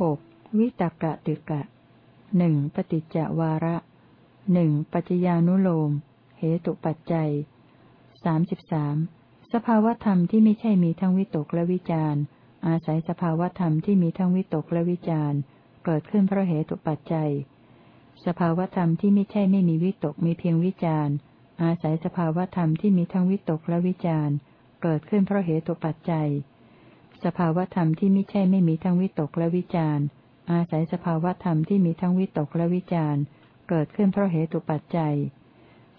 หกวิตกะติกะหนึ่งปฏิจจวาระหนึ่งปัจจญานุโลม เหตุปัจจัยสามสิบสามสภาวธรรมที่ไม่ใช่มีทั้งวิตกและวิจารอาศัยสภาวธรรมที่มีทั้งวิตกและวิจารเกิดขึ้นเพราะเหตุปัจจัย สภาวธรรมที่ไม่ใช่ไม่มีวิตกมีเพียงวิจารอาศัยสภาวธรรมที่มีทั้งวิตกและวิจารเกิดขึ้นเพราะเหตุปัจจัย สภาวธรรมที่ไม่ใช่ไม่มีทั้งวิตกและวิจารอาศัยสภาวธรรมที่มีทั้งวิตกและวิจารเกิดขึ้นเพราะเหตุปัจจัย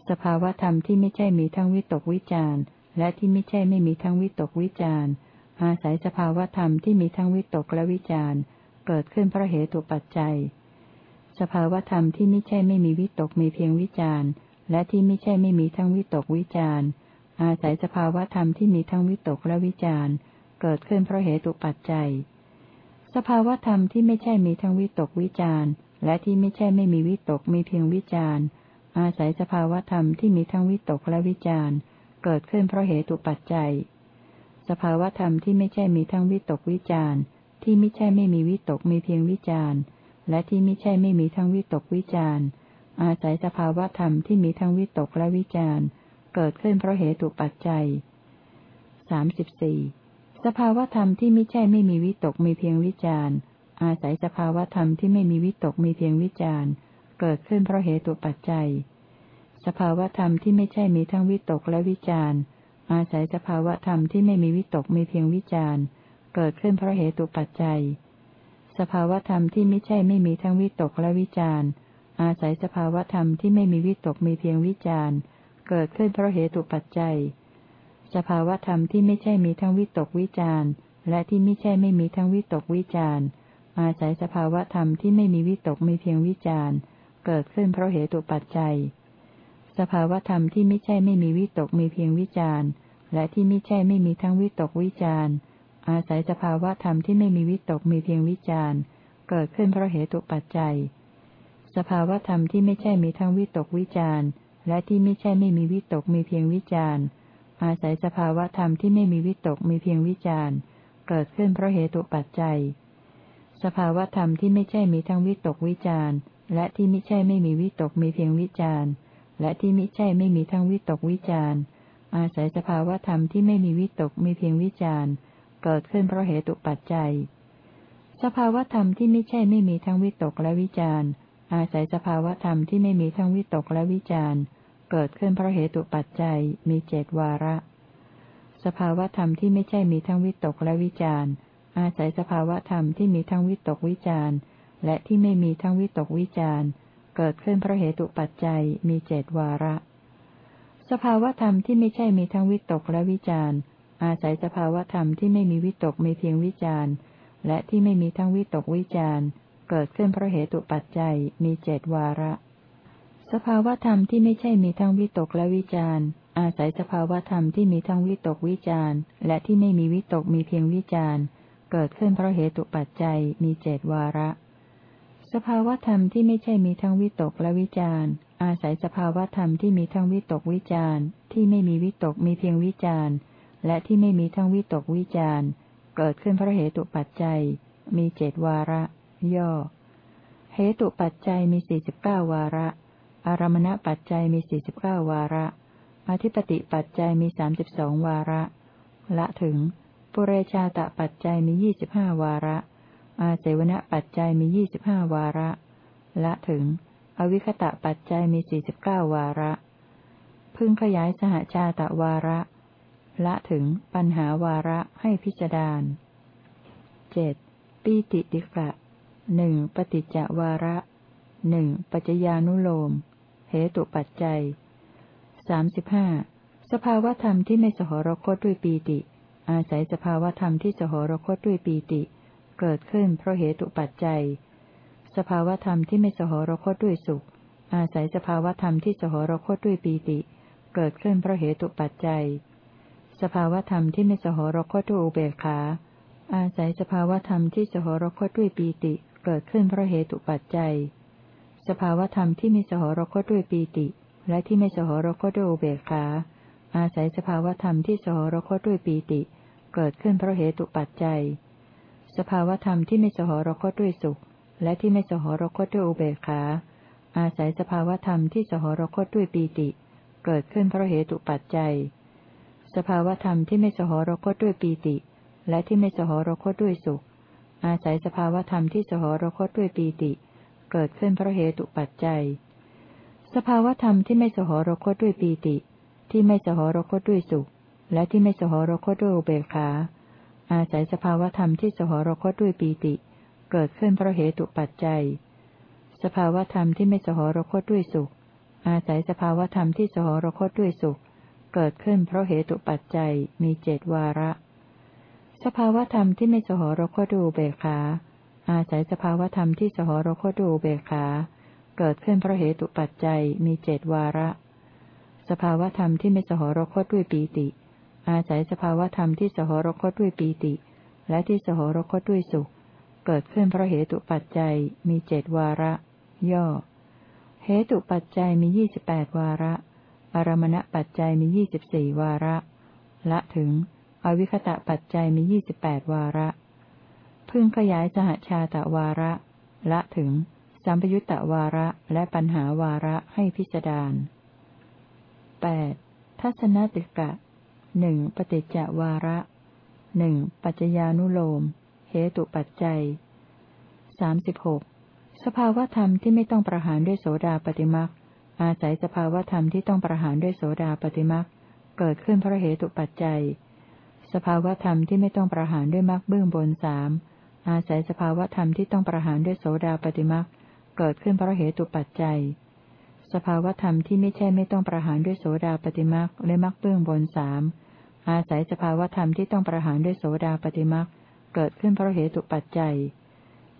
สภาวธรรมที่ไม่ใช่มีทั้งวิตกวิจารและที่ไม่ใช่ไม่มีทั้งวิตกวิจารอาศัยสภาวธรรมที่มีทั้งวิตกและวิจารเกิดขึ้นเพราะเหตุปัจจัย สภาวธรรมที่ไม่ใช่ไม่มีวิตกมีเพียงวิจารและที่ไม่ใช่ไม่มีทั้งวิตกวิจารอาศัยสภาวธรรมที่มีทั้งวิตกและวิจาร เกิดขึ้นเพราะเหตุปัจจัย สภาวธรรมที่ไม่ใช่มีทั้งวิตกวิจารและที่ไม่ใช่ไม่มีวิตกมีเพียงวิจารอาศัยสภาวธรรมที่มีทั้งวิตกและวิจารเกิดขึ้นเพราะเหตุปัจจัย สภาวธรรมที่ไม่ใช่มีทั้งวิตกวิจารที่ไม่ใช่ไม่มีวิตกมีเพียงวิจารและที่ไม่ใช่ไม่มีทั้งวิตกวิจารอาศัยสภาวธรรมที่มีทั้งวิตกและวิจารเกิดขึ้นเพราะเหตุปัจจัยสามสิบสี่ สภาวธรรมที่ไม่ใช่ไม่มีวิตกมีเพียงวิจารอาศัยสภาวธรรมที่ไม่มีวิตกมีเพียงวิจารเกิดขึ้นเพราะเหตุปัจจัย สภาวธรรมที่ไม่ใช่มีทั้งวิตกและวิจารอาศัยสภาวธรรมที่ไม่มีวิตกมีเพียงวิจารเกิดขึ้นเพราะเหตุปัจจัย สภาวธรรมที่ไม่ใช่ไม่มีทั้งวิตกและวิจารอาศัยสภาวธรรมที่ไม่มีวิตกมีเพียงวิจารเกิดขึ้นเพราะเหตุปัจจัย สภาวธรรมที่ไม่ใช่มีทั้งวิตกวิจารและที่ไม่ใช่ไม่มีทั้งวิตกวิจารอาศัยสภาวธรรมที่ไม่มีวิตกมีเพียงวิจารเกิดขึ้นเพราะเหตุปัจจัย สภาวธรรมที่ไม่ใช่ไม่มีวิตกมีเพียงวิจารและที่ไม่ใช่ไม่มีทั้งวิตกวิจารอาศัยสภาวธรรมที่ไม่มีวิตกมีเพียงวิจารเกิดขึ้นเพราะเหตุปัจจัย สภาวธรรมที่ไม่ใช่มีทั้งวิตกวิจารและที่ไม่ใช่ไม่มีวิตกมีเพียงวิจาร อาศัยสภาวะธรรมที่ไม่มีวิตกมีเพียงวิจารเกิดขึ้นเพราะเหตุปัจจัย สภาวะธรรมที่ไม่ใช่มีทั้งวิตกวิจารและที่ไม่ใช่ไม่มีวิตกมีเพียงวิจารและที่ไม่ใช่ไม่มีทั้งวิตกวิจารอาศัยสภาวะธรรมที่ไม่มีวิตกมีเพียงวิจารเกิดขึ้นเพราะเหตุปัจจัย สภาวะธรรมที่ไม่ใช่ไม่มีทั้งวิตกและวิจารอาศัยสภาวะธรรมที่ไม่มีทั้งวิตกและวิจาร เกิดขึ้นเพราะเหตุปัจจัยมีเจดวาระ สภาวธรรมที่ไม่ใช่มีทั้งวิตกและวิจารอาศัยสภาวธรรมที่มีทั้งวิตกวิจารและที่ไม่มีทั้งวิตกวิจารเกิดขึ้นเพราะเหตุปัจจัยมีเจดวาระ สภาวธรรมที่ไม่ใช่มีทั้งวิตกและวิจารอาศัยสภาวธรรมที่ไม่มีวิตกมีเพียงวิจารและที่ไม่มีทั้งวิตกวิจารเกิดขึ้นเพราะเหตุปัจจัยมีเจดวาระ สภาวธรรมที่ไม่ใช่มีทั้งวิตกและวิจารอาศัยสภาวธรรมที่มีทั้งวิตกวิจารและที่ไม่มีวิตกมีเพียงวิจารเกิดขึ้นเพราะเหตุปัจจัยมีเจดวาระ สภาวธรรมที่ไม่ใช่มีทั้งวิตกและวิจารอาศัยสภาวธรรมที่มีทั้งวิตกวิจารที่ไม่มีวิตกมีเพียงวิจารและที่ไม่มีทั้งวิตกวิจารเกิดขึ้นเพราะเหตุปัจจัย มีเจดวาระ ย่อ เหตุปัจจัยมีสี่สิบเก้าวาระ อารมณปัจจัยมีสี่สิบเก้าวาระ อธิปติปัจจัยมีสามสิบสองวาระ ละถึง ปุเรชาตปัจจัยมียี่สิบห้าวาระ อาเสวณปัจจัยมียี่สิบห้าวาระ ละถึง อวิคตะปัจจัยมีสี่สิบเก้าวาระ พึงขยายสหชาตวาระ ละถึงปัญหาวาระให้พิจารณาเจ็ดปีติติกะหนึ่งปฏิจจวาระหนึ่งปัจจญานุโลม เหตุปัจจัยสามสิบห้าสภาวธรรมที่ไม่สหรคตด้วยปีติ อาศัยสภาวธรรมที่สหรคตด้วยปีติ เกิดขึ้นเพราะเหตุปัจจัย สภาวธรรมที่ไม่สหรคตด้วยสุข อาศัยสภาวธรรมที่สหรคตด้วยปีติ เกิดขึ้นเพราะเหตุปัจจัย สภาวธรรมที่ไม่สหรคตด้วยอุเบกขา อาศัยสภาวธรรมที่สหรคตด้วยปีติ เกิดขึ้นเพราะเหตุปัจจัย สภาวธรรมที่ไม่สหรคตด้วยปีติ และที่ไม่สหรคตด้วยอุเบกขา อาศัยสภาวธรรมที่สหรคตด้วยปีติ เกิดขึ้นเพราะเหตุปัจจัยสสภาวธรรมที่ไม่สหรคตด้วยสุข และที่ไม่สหรคตด้วยอุเบกขา อาศัยสภาวธรรมที่สหรคตด้วยปีติ เกิดขึ้นเพราะเหตุปัจจัย สภาวธรรมที่ไม่สหรคตด้วยปีติ และที่ไม่สหรคตด้วยสุข อาศัยสภาวธรรมที่สหรคตด้วยปีติ เกิดขึ้นเพราะเหตุปัจจัย สภาวธรรมที่ไม่สหรคตด้วยปีติ ที่ไม่สหรคตด้วยสุข และที่ไม่สหรคตด้วยอุเบกขา อาศัยสภาวธรรมที่สหรคตด้วยปีติ เกิดขึ้นเพราะเหตุปัจจัย สภาวธรรมที่ไม่สหรคตด้วยสุข อาศัยสภาวธรรมที่สหรคตด้วยสุข เกิดขึ้นเพราะเหตุปัจจัยมีเจดวาระ สภาวธรรมที่ไม่สหรคตด้วยอุเบกขา อาศัยสภาวธรรมที่สหรคตด้วยอุเบขา เกิดขึ้นเพราะเหตุปัจจัยมีเจดวาระ สภาวธรรมที่ไม่สหรคตด้วยปีติ อาศัยสภาวธรรมที่สหรคตด้วยปีติ และที่สหรคตด้วยสุข เกิดขึ้นเพราะเหตุปัจจัยมีเจดวาระ ย่อ เหตุปัจจัยมียี่สิบแปดวาระ อารมณปัจจัยมียี่สิบสี่วาระ ละถึง อวิคตะปัจจัยมียี่สิบแปดวาระ พึงขยายสหชาตะวาระ ละถึง สัมปยุตตวาระและปัญหาวาระให้พิจารณาแปดทัศนติกะหนึ่งปฏิจจวาระหนึ่งปัจจญานุโลม เหตุปัจจัยสามสิบหกสภาวธรรมที่ไม่ต้องประหารด้วยโสดาปฏิมักอาศัยสภาวธรรมที่ต้องประหารด้วยโสดาปฏิมักเกิดขึ้นเพราะเหตุปัจจัย สภาวธรรมที่ไม่ต้องประหารด้วยมักเบื้องบนสาม อาศัยสภาวธรรมที่ต้องประหารด้วยโสดาปฏิมักเกิดขึ้นเพราะเหตุปัจจัย สภาวธรรมที่ไม่ใช่ไม่ต้องประหารด้วยโสดาปฏิมักและมักเบื้องบนสามอาศัยสภาวธรรมที่ต้องประหารด้วยโสดาปฏิมักเกิดขึ้นเพราะเหตุปัจจัย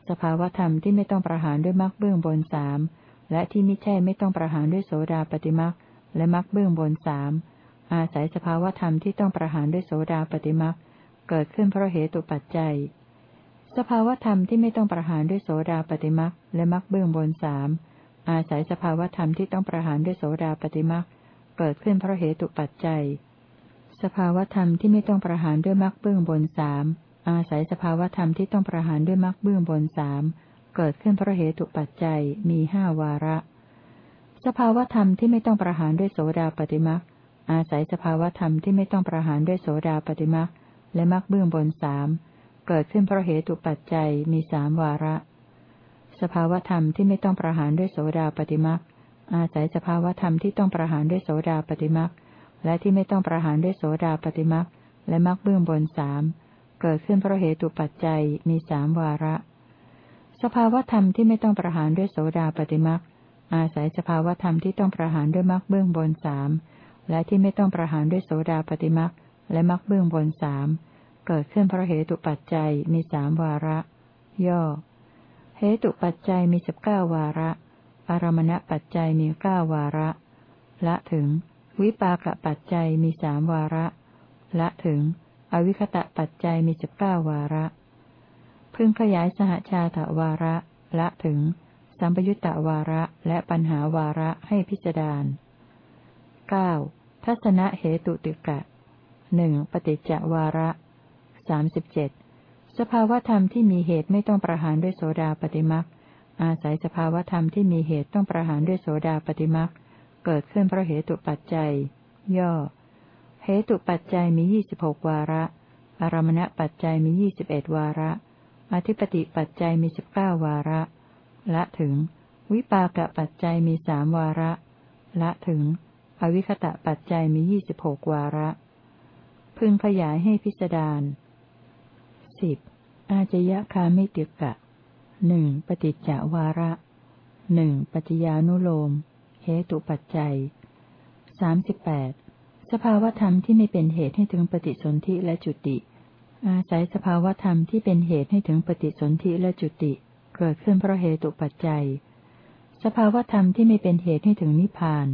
สภาวธรรมที่ไม่ต้องประหารด้วยมักเบื้องบนสามและที่ไม่ใช่ไม่ต้องประหารด้วยโสดาปฏิมักและมักเบื้องบนสามอาศัยสภาวธรรมที่ต้องประหารด้วยโสดาปฏิมักเกิดขึ้นเพราะเหตุปัจจัย สภาวธรรมที่ไม่ต้องประหารด้วยโสดาปฏิมักและมักเบื้องบนสามอาศัยสภาวธรรมที่ต้องประหารด้วยโสดาปฏิมักเกิดขึ้นเพราะเหตุปัจจัย สภาวธรรมที่ไม่ต้องประหารด้วยมักเบื้องบนสามอาศัยสภาวธรรมที่ต้องประหารด้วยมักเบื้องบนสามเกิดขึ้นเพราะเหตุปัจจัยมีห้าวาระ สภาวธรรมที่ไม่ต้องประหารด้วยโสดาปฏิมักอาศัยสภาวธรรมที่ไม่ต้องประหารด้วยโสดาปฏิมักและมักเบื้องบนสาม เกิดขึ้นเพราะเหตุปัจจัยมีสามวาระ สภาวธรรมที่ไม่ต้องประหารด้วยโสดาปฏิมักอาศัยสภาวธรรมที่ต้องประหารด้วยโสดาปฏิมักและที่ไม่ต้องประหารด้วยโสดาปฏิมักและมักเบื้องบนสามเกิดขึ้นเพราะเหตุปัจจัยมีสามวาระ สภาวธรรมที่ไม่ต้องประหารด้วยโสดาปฏิมักอาศัยสภาวธรรมที่ต้องประหารด้วยมักเบื้องบนสามและที่ไม่ต้องประหารด้วยโสดาปฏิมักและมักเบื้องบนสาม เกิดขึ้นเพราะเหตุปัจจัยมีสามวาระ ย่อ เหตุปัจจัยมีสิบเก้าวาระ อารมณปัจจัยมีเก้าวาระ ละถึง วิปากปัจจัยมีสามวาระ ละถึง อวิคตะปัจจัยมีสิบเก้าวาระ พึงขยายสหชาตวาระ ละถึง สัมปยุตตวาระและปัญหาวาระให้พิจารณาเก้าทัศนะเหตุติกะหนึ่งปฏิจจวาระ สามสิบเจ็ดสภาวธรรมที่มีเหตุไม่ต้องประหารด้วยโสดาปฏิมักอาศัยสภาวธรรมที่มีเหตุต้องประหารด้วยโสดาปฏิมักเกิดขึ้นเพราะเหตุปัจจัย ย่อ เหตุปัจจัยมียี่สิบหกวาระ อารมณปัจจัยมียี่สิบเอ็ดวาระ อธิปติปัจจัยมีสิบเก้าวาระ ละถึง วิปากปัจจัยมีสามวาระ ละถึง อวิคตะปัจจัยมียี่สิบหกวาระ พึงขยายให้พิจารณา สิบอาจยคามิติกะหนึ่งปฏิจจวาระหนึ่งปัจจญานุโลม เหตุปัจจัยสามสิบแปดสภาวธรรมที่ไม่เป็นเหตุให้ถึงปฏิสนธิและจุติ อาศัยสภาวธรรมที่เป็นเหตุให้ถึงปฏิสนธิและจุติ เกิดขึ้นเพราะเหตุปัจจัย สภาวธรรมที่ไม่เป็นเหตุให้ถึงนิพพาน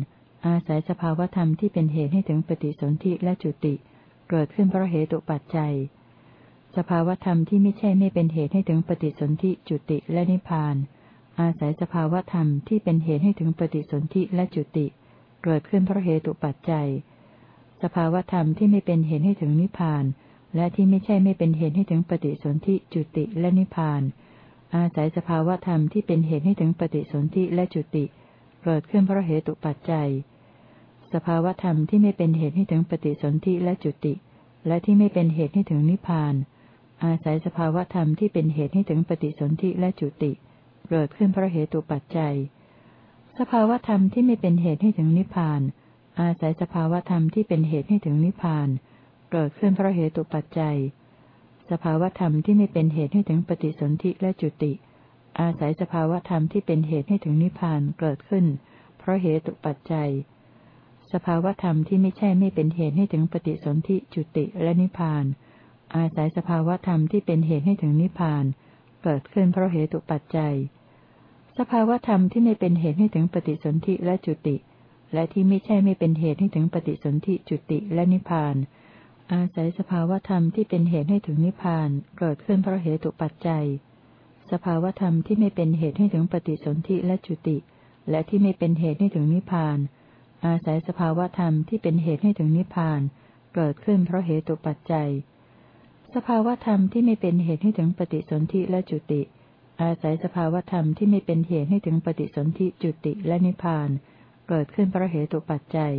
อาศัยสภาวธรรมที่เป็นเหตุให้ถึงปฏิสนธิและจุติ เกิดขึ้นเพราะเหตุปัจจัย สภาวธรรมที่ไม่ใช่ไม่เป็นเหตุให้ถึงปฏิสนธิจุติและนิพพาน อาศัยสภาวธรรมที่เป็นเหตุให้ถึงปฏิสนธิและจุติ เกิดขึ้นเพราะเหตุปัจจัย สภาวธรรมที่ไม่เป็นเหตุให้ถึงนิพพาน และที่ไม่ใช่ไม่เป็นเหตุให้ถึงปฏิสนธิจุติและนิพพาน อาศัยสภาวธรรมที่เป็นเหตุให้ถึงปฏิสนธิและจุติ เกิดขึ้นเพราะเหตุปัจจัย สภาวธรรมที่ไม่เป็นเหตุให้ถึงปฏิสนธิและจุติ และที่ไม่เป็นเหตุให้ถึงนิพพาน อาศัยสภาวธรรมที่เป็นเหตุให้ถึงปฏิสนธิและจุติ เกิดขึ้นเพราะเหตุปัจจัย สภาวธรรมที่ไม่เป็นเหตุให้ถึงนิพพาน อาศัยสภาวธรรมที่เป็นเหตุให้ถึงนิพพาน เกิดขึ้นเพราะเหตุปัจจัย สภาวธรรมที่ไม่เป็นเหตุให้ถึงปฏิสนธิและจุติ อาศัยสภาวธรรมที่เป็นเหตุให้ถึงนิพพานเกิดขึ้น เพราะเหตุปัจจัย สภาวธรรมที่ไม่ใช่ไม่เป็นเหตุให้ถึงปฏิสนธิจุติและนิพพาน อาศัยสภาวธรรมที่เป็นเหตุให้ถึงนิพพาน เกิดขึ้นเพราะเหตุปัจจัย สภาวธรรมที่ไม่เป็นเหตุให้ถึงปฏิสนธิและจุติ และที่ไม่ใช่ไม่เป็นเหตุให้ถึงปฏิสนธิจุติและนิพพาน อาศัยสภาวธรรมที่เป็นเหตุให้ถึงนิพพาน เกิดขึ้นเพราะเหตุปัจจัย สภาวธรรมที่ไม่เป็นเหตุให้ถึงปฏิสนธิและจุติ และที่ไม่เป็นเหตุให้ถึงนิพพาน อาศัยสภาวธรรมที่เป็นเหตุให้ถึงนิพพาน เกิดขึ้นเพราะเหตุปัจจัย สภาวธรรมที่ไม่เป็นเหตุให้ถึงปฏิสนธิและจุติ อาศัยสภาวธรรมที่ไม่เป็นเหตุให้ถึงปฏิสนธิจุติและนิพพาน เกิดขึ้นเพราะเหตุปัจจัย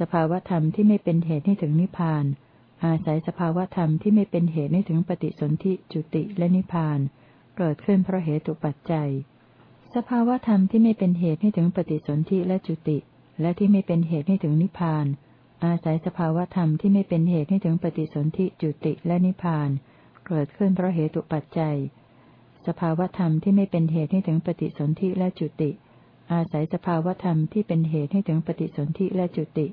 สภาวธรรมที่ไม่เป็นเหตุให้ถึงนิพพาน อาศัยสภาวธรรมที่ไม่เป็นเหตุให้ถึงปฏิสนธิจุติและนิพพาน เกิดขึ้นเพราะเหตุปัจจัย สภาวธรรมที่ไม่เป็นเหตุให้ถึงปฏิสนธิและจุติ และที่ไม่เป็นเหตุให้ถึงนิพพาน อาศัยสภาวธรรมที่ไม่เป็นเหตุให้ถึงปฏิสนธิจุติและนิพพาน เกิดขึ้นเพราะเหตุปัจจัย สภาวธรรมที่ไม่เป็นเหตุให้ถึงปฏิสนธิและจุติ อาศัยสภาวธรรมที่เป็นเหตุให้ถึงปฏิสนธิและจุติ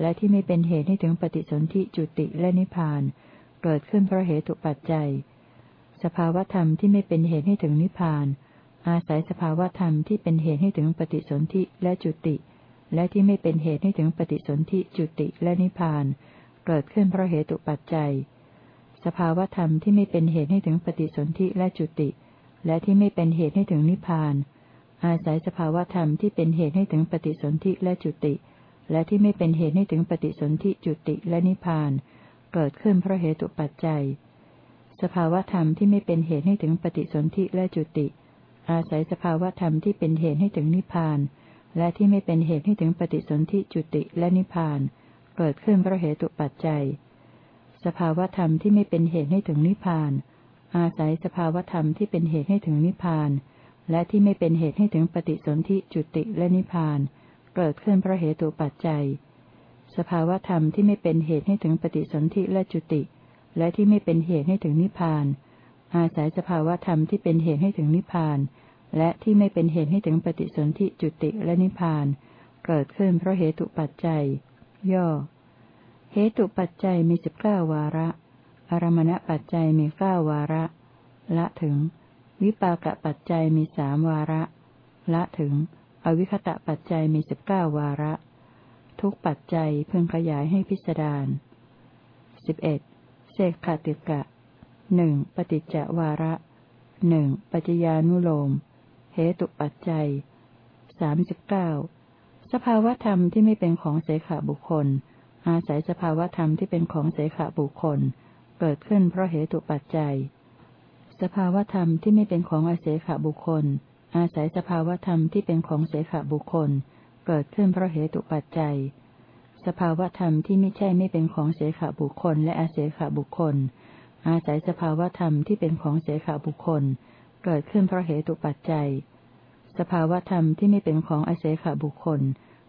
และที่ไม่เป็นเหตุให้ถึงปฏิสนธิจุติและนิพพาน เกิดขึ้นเพราะเหตุปัจจัย สภาวธรรมที่ไม่เป็นเหตุให้ถึงนิพพาน อาศัยสภาวธรรมที่เป็นเหตุให้ถึงปฏิสนธิและจุติ และที่ไม่เป็นเหตุให้ถึงปฏิสนธิจุติและนิพพาน เกิดขึ้นเพราะเหตุปัจจัย สภาวธรรมที่ไม่เป็นเหตุให้ถึงปฏิสนธิและจุติ และที่ไม่เป็นเหตุให้ถึงนิพพาน อาศัยสภาวธรรมที่เป็นเหตุให้ถึงปฏิสนธิและจุติ และที่ไม่เป็นเหตุให้ถึงปฏิสนธิจุติและนิพพาน เกิดขึ้นเพราะเหตุปัจจัย สภาวธรรมที่ไม่เป็นเหตุให้ถึงปฏิสนธิและจุติ อาศัยสภาวธรรมที่เป็นเหตุให้ถึงนิพพาน และที่ไม่เป็นเหตุให้ถึงปฏิสนธิจุติและนิพพาน เกิดขึ้นเพราะเหตุปัจจัย สภาวธรรมที่ไม่เป็นเหตุให้ถึงนิพพาน อาศัยสภาวธรรมที่เป็นเหตุให้ถึงนิพพาน และที่ไม่เป็นเหตุให้ถึงปฏิสนธิจุติและนิพพาน เกิดขึ้นเพราะเหตุปัจจัย สภาวธรรมที่ไม่เป็นเหตุให้ถึงปฏิสนธิและจุติ และที่ไม่เป็นเหตุให้ถึงนิพพาน อาศัยสภาวธรรมที่เป็นเหตุให้ถึงนิพพาน และที่ไม่เป็นเหตุให้ถึงปฏิสนธิจุติและนิพพาน เกิดขึ้นเพราะเหตุปัจจัย ย่อ เหตุปัจจัยมีสิบเก้าวาระ อารมณปัจจัยมีเก้าวาระ ละถึง วิปากปัจจัยมีสามวาระ ละถึง อวิคตะปัจจัยมีสิบเก้าวาระ ทุกปัจจัยเพิ่งขยายให้พิสดารสิบเอ็ดเสกขติกะหนึ่งปฏิจจวาระหนึ่งปัจจญานุโลม เหตุปัจจัยสามสิบเก้าสภาวธรรมที่ไม่เป็นของเสขบุคคล อาศัยสภาวธรรมที่เป็นของเสขบุคคล เกิดขึ้นเพราะเหตุปัจจัย สภาวธรรมที่ไม่เป็นของอาเสขบุคคล อาศัยสภาวธรรมที่เป็นของเสขบุคคล เกิดขึ้นเพราะเหตุปัจจัย สภาวธรรมที่ไม่ใช่ไม่เป็นของเสขบุคคล และอาเสขบุคคล อาศัยสภาวธรรมที่เป็นของเสขบุคคล เกิดขึ้นเพราะเหตุปัจจัย สภาวธรรมที่ไม่เป็นของอาเสขบุคคล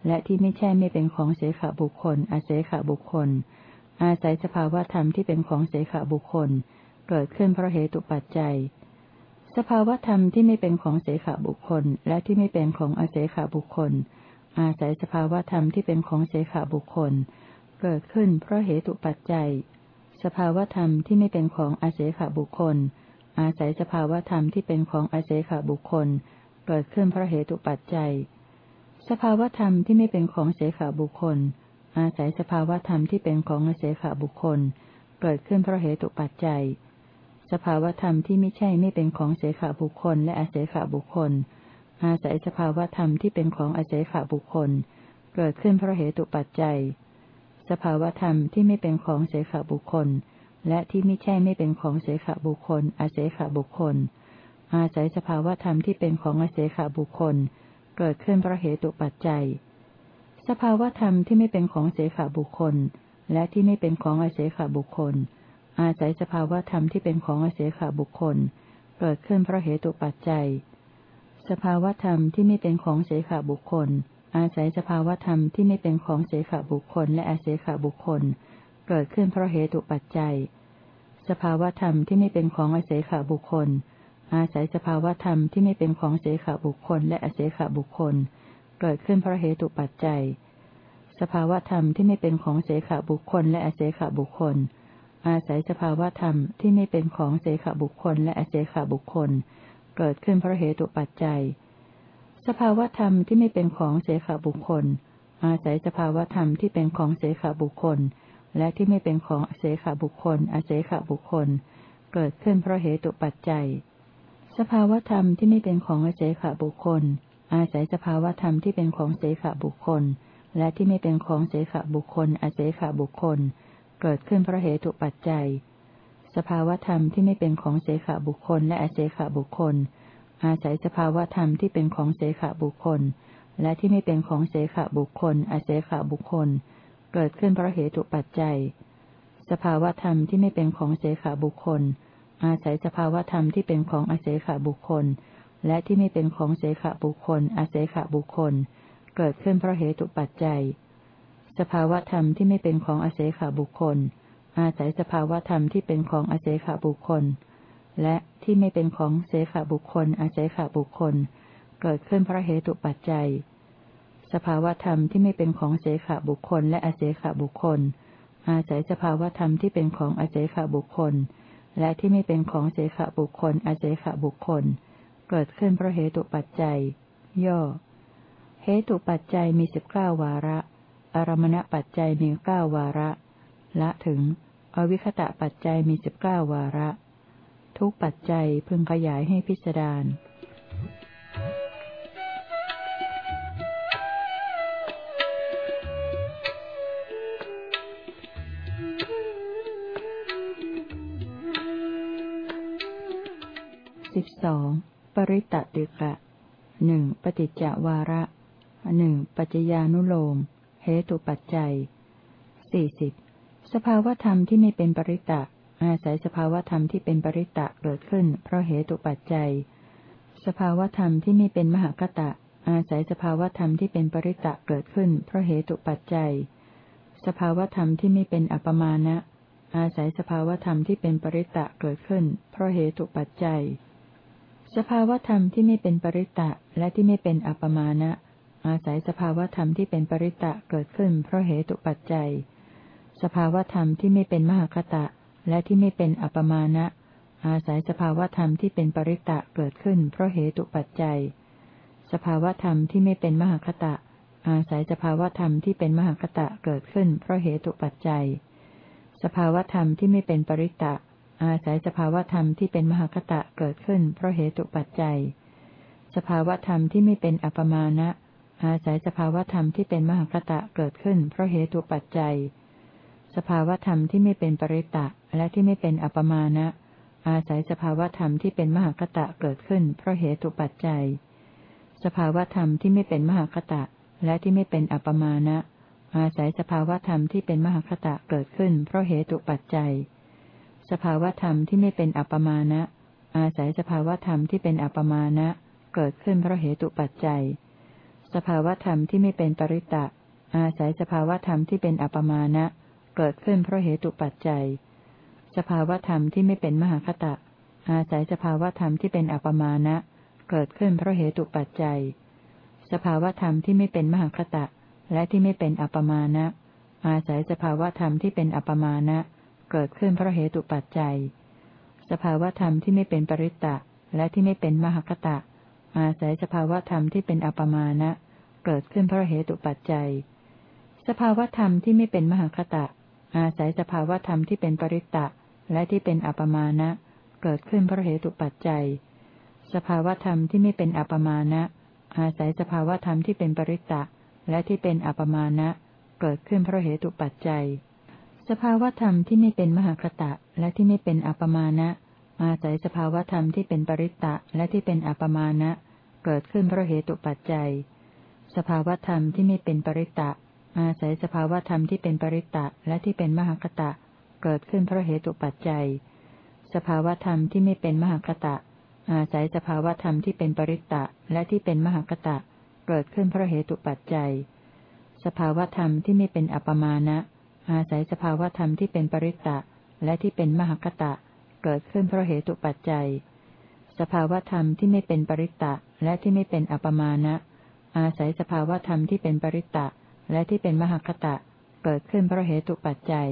และที่ไม่ใช่ไม่เป็นของเสขบุคคล อาเสขบุคคล อาศัยสภาวธรรมที่เป็นของเสขบุคคล เกิดขึ้นเพราะเหตุปัจจัย สภาวธรรมที่ไม่เป็นของเสขบุคคล และที่ไม่เป็นของอาเสขบุคคล อาศัยสภาวธรรมที่เป็นของเสขบุคคล เกิดขึ้นเพราะเหตุปัจจัย สภาวธรรมที่ไม่เป็นของอาเสขบุคคล อาศัยสภาวธรรมที่เป็นของอาเสขบุคคล เกิดขึ้นเพราะเหตุปัจจัย สภาวธรรมที่ไม่เป็นของเสขาบุคคล อาศัยสภาวธรรมที่เป็นของอาเสขบุคคล เกิดขึ้นเพราะเหตุปัจจัย สภาวธรรมที่ไม่ใช่ไม่เป็นของเสขาบุคคล และอาเสขบุคคล อาศัยสภาวธรรมที่เป็นของอาเสขบุคคล เกิดขึ้นเพราะเหตุปัจจัย สภาวธรรมที่ไม่เป็นของเสขาบุคคล และที่ไม่ใช่ไม่เป็นของเสขบุคคล อาเสขบุคคล อาศัยสภาวธรรมที่เป็นของอาเสขบุคคล เกิดขึ้นเพราะเหตุปัจจัย สภาวธรรมที่ไม่เป็นของเสขบุคคล และที่ไม่เป็นของอาเสขบุคคล อาศัยสภาวธรรมที่เป็นของอาเสขบุคคล เกิดขึ้นเพราะเหตุปัจจัย สภาวธรรมที่ไม่เป็นของเสขบุคคล อาศัยสภาวธรรมที่ไม่เป็นของเสขบุคคล และอาเสขบุคคล เกิดขึ้นเพราะเหตุปัจจัย สภาวธรรมที่ไม่เป็นของอาศัยขาบุคคล อาศัยสภาวธรรมที่ไม่เป็นของเสขาบุคคล และอาศัยขาบุคคล เกิดขึ้นเพราะเหตุปัจจัย สภาวธรรมที่ไม่เป็นของเสขาบุคคล และอาศัยขาบุคคล อาศัยสภาวธรรมที่ไม่เป็นของเสขาบุคคล และอาศัยขาบุคคล เกิดขึ้นเพราะเหตุปัจจัย สภาวธรรมที่ไม่เป็นของเสขาบุคคลอาศัยสภาวธรรมที่เป็นของเสขาบุคคล และที่ไม่เป็นของอเสขบุคคล อเสขบุคคล เกิดขึ้นเพราะเหตุปัจจัย สภาวธรรมที่ไม่เป็นของอเสขบุคคล อาศัยสภาวธรรมที่เป็นของเสขบุคคล และที่ไม่เป็นของเสขบุคคล อเสขบุคคล เกิดขึ้นเพราะเหตุปัจจัย สภาวธรรมที่ไม่เป็นของเสขบุคคล และอเสขบุคคล อาศัยสภาวธรรมที่เป็นของเสขบุคคล และที่ไม่เป็นของเสขบุคคล อเสขบุคคล เกิดขึ้นเพราะเหตุปัจจัย สภาวธรรมที่ไม่เป็นของเสขาบุคคล อาศัยสภาวธรรมที่เป็นของอาเสขาบุคคล และที่ไม่เป็นของเสขาบุคคล อาเสขาบุคคล เกิดขึ้นเพราะเหตุปัจจัย สภาวธรรมที่ไม่เป็นของอาเสขาบุคคล อาศัยสภาวธรรมที่เป็นของอาเสขาบุคคล และที่ไม่เป็นของเสขาบุคคล อาเสขาบุคคล เกิดขึ้นเพราะเหตุปัจจัย สภาวธรรมที่ไม่เป็นของเสขบุคคลและอเสขบุคคล อาศัยสภาวธรรมที่เป็นของอเสขบุคคล และที่ไม่เป็นของเสขบุคคลอเสขบุคคล เกิดขึ้นเพราะเหตุปัจจัย ย่อ เหตุปัจจัยมีสิบเก้าวาระ อารมณปัจจัยมีเก้าวาระ ละถึง อวิคตะปัจจัยมีสิบเก้าวาระ ทุกปัจจัยพึงขยายให้พิจาร สิบสองปริตติกะหนึ่งปฏิจจวาระหนึ่งปัจจญานุโลม เหตุปัจจัยสี่สิบสภาวธรรมที่ไม่เป็นปริตะ อาศัยสภาวธรรมที่เป็นปริตะเกิดขึ้น เพราะเหตุปัจจัย สภาวธรรมที่ไม่เป็นมหากตะ อาศัยสภาวธรรมที่เป็นปริตะเกิดขึ้น เพราะเหตุปัจจัย สภาวธรรมที่ไม่เป็นอัปมาณะอาศัยสภาวธรรมที่เป็นปริตะเกิดขึ้น เพราะเหตุปัจจัย สภาวธรรมที่ไม่เป็นปริตะและที่ไม่เป็นอัปมาณะอาศัยสภาวธรรมที่เป็นปริตะเกิดขึ้นเพราะเหตุปัจจัย สภาวธรรมที่ไม่เป็นมหคตะ และที่ไม่เป็นอัปมาณะอาศัยสภาวธรรมที่เป็นปริตะเกิดขึ้นเพราะเหตุปัจจัย สภาวธรรมที่ไม่เป็นมหคตะ อาศัยสภาวธรรมที่เป็นมหคตะเกิดขึ้นเพราะเหตุปัจจัย สภาวธรรมที่ไม่เป็นปริตะ อาศัยสภาวธรรมที่เป็นมหคตะเกิดขึ้น เพราะเหตุปัจจัย สภาวธรรมที่ไม่เป็นอัปมาณะอาศัยสภาวธรรมที่เป็นมหคตะเกิดขึ้น เพราะเหตุปัจจัย สภาวธรรมที่ไม่เป็นปริตะและที่ไม่เป็นอัปมาณะอาศัยสภาวธรรมที่เป็นมหคตะเกิดขึ้น เพราะเหตุปัจจัย สภาวธรรมที่ไม่เป็นมหคตะและที่ไม่เป็นอัปมาณะอาศัยสภาวธรรมที่เป็นมหคตะเกิดขึ้น เพราะเหตุปัจจัย สภาวธรรมที่ไม่เป็นอัปมาณะอาศัยสภาวธรรมที่เป็นอัปมาณะเกิดขึ้นเพราะเหตุปัจจัย สภาวธรรมที่ไม่เป็นปริตะ อาศัยสภาวธรรมที่เป็นอัปมาณะเกิดขึ้นเพราะเหตุปัจจัย สภาวธรรมที่ไม่เป็นมหาคตะ อาศัยสภาวธรรมที่เป็นอัปมาณะเกิดขึ้นเพราะเหตุปัจจัย สภาวธรรมที่ไม่เป็นมหาคตะ และที่ไม่เป็นอัปมาณะอาศัยสภาวธรรมที่เป็นอัปมาณะ เกิดขึ้นเพราะเหตุปัจจัย สภาวธรรมที่ไม่เป็นปริตตะและที่ไม่เป็นมหคตะ อาศัยสภาวธรรมที่เป็นอัปมาณะเกิดขึ้นเพราะเหตุปัจจัย สภาวธรรมที่ไม่เป็นมหคตะ อาศัยสภาวธรรมที่เป็นปริตตะและที่เป็นอัปมาณะเกิดขึ้นเพราะเหตุปัจจัย สภาวธรรมที่ไม่เป็นอัปมาณะอาศัยสภาวธรรมที่เป็นปริตตะและที่เป็นอัปมาณะเกิดขึ้นเพราะเหตุปัจจัย สภาวธรรมที่ไม่เป็นมหคตะและที่ไม่เป็นอัปมาณะอาศัยสภาวธรรมที่เป็นปริตตะและที่เป็นอัปมาณะเกิดขึ้นเพราะเหตุปัจจัย สภาวธรรมที่ไม่เป็นปริตตะ อาศัยสภาวธรรมที่เป็นปริตตะและที่เป็นมหคตะ เกิดขึ้นเพราะเหตุปัจจัย สภาวธรรมที่ไม่เป็นมหคตะ อาศัยสภาวธรรมที่เป็นปริตตะและที่เป็นมหคตะ เกิดขึ้นเพราะเหตุปัจจัย สภาวธรรมที่ไม่เป็นอัปมาณะ อาศัยสภาวธรรมที่เป็นปริตตะและที่เป็นมหคตะ เกิดขึ้นเพราะเหตุปัจจัย สภาวธรรมที่ไม่เป็นปริตตะและที่ไม่เป็นอัปมาณะอาศัยสภาวธรรมที่เป็นปริตตะและที่เป็นมหคตะ เกิดขึ้นเพราะเหตุปัจจัย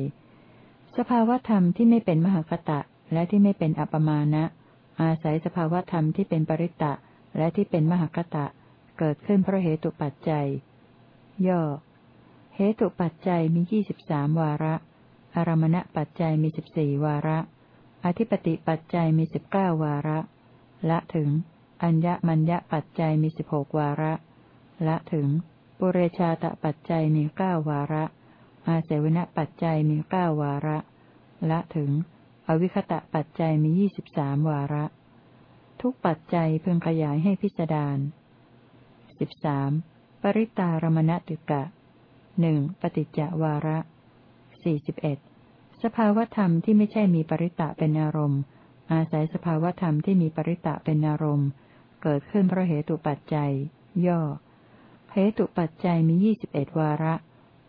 สภาวธรรมที่ไม่เป็นมหคตะและที่ไม่เป็นอัปมาณะอาศัยสภาวธรรมที่เป็นปริตตะและที่เป็นมหคตะ เกิดขึ้นเพราะเหตุปัจจัย ย่อ เหตุปัจจัยมียี่สิบสามวาระ อารมณปัจจัยมีสิบสี่วาระ อธิปติปัจจัยมีสิบเก้าวาระ ละถึง อัญญมัญญปัจจัยมีสิบหกวาระ ละถึง ปุเรชาตปัจจัยมีเก้าวาระ อาเสวนปัจจัยมีเก้าวาระ ละถึง อวิคตะปัจจัยมียี่สิบสามวาระ ทุกปัจจัยเพึงขยายให้พิจารณาสิบสามปริตารมณติกะ หนึ่งปฏิจจวาระสี่สิบเอ็ดสภาวธรรมที่ไม่ใช่มีปริตะเป็นอารมณ์ อาศัยสภาวธรรมที่มีปริตะเป็นอารมณ์ เกิดขึ้นเพราะเหตุปัจจัย ย่อเหตุปัจจัยมียี่สิบเอ็ดวาระ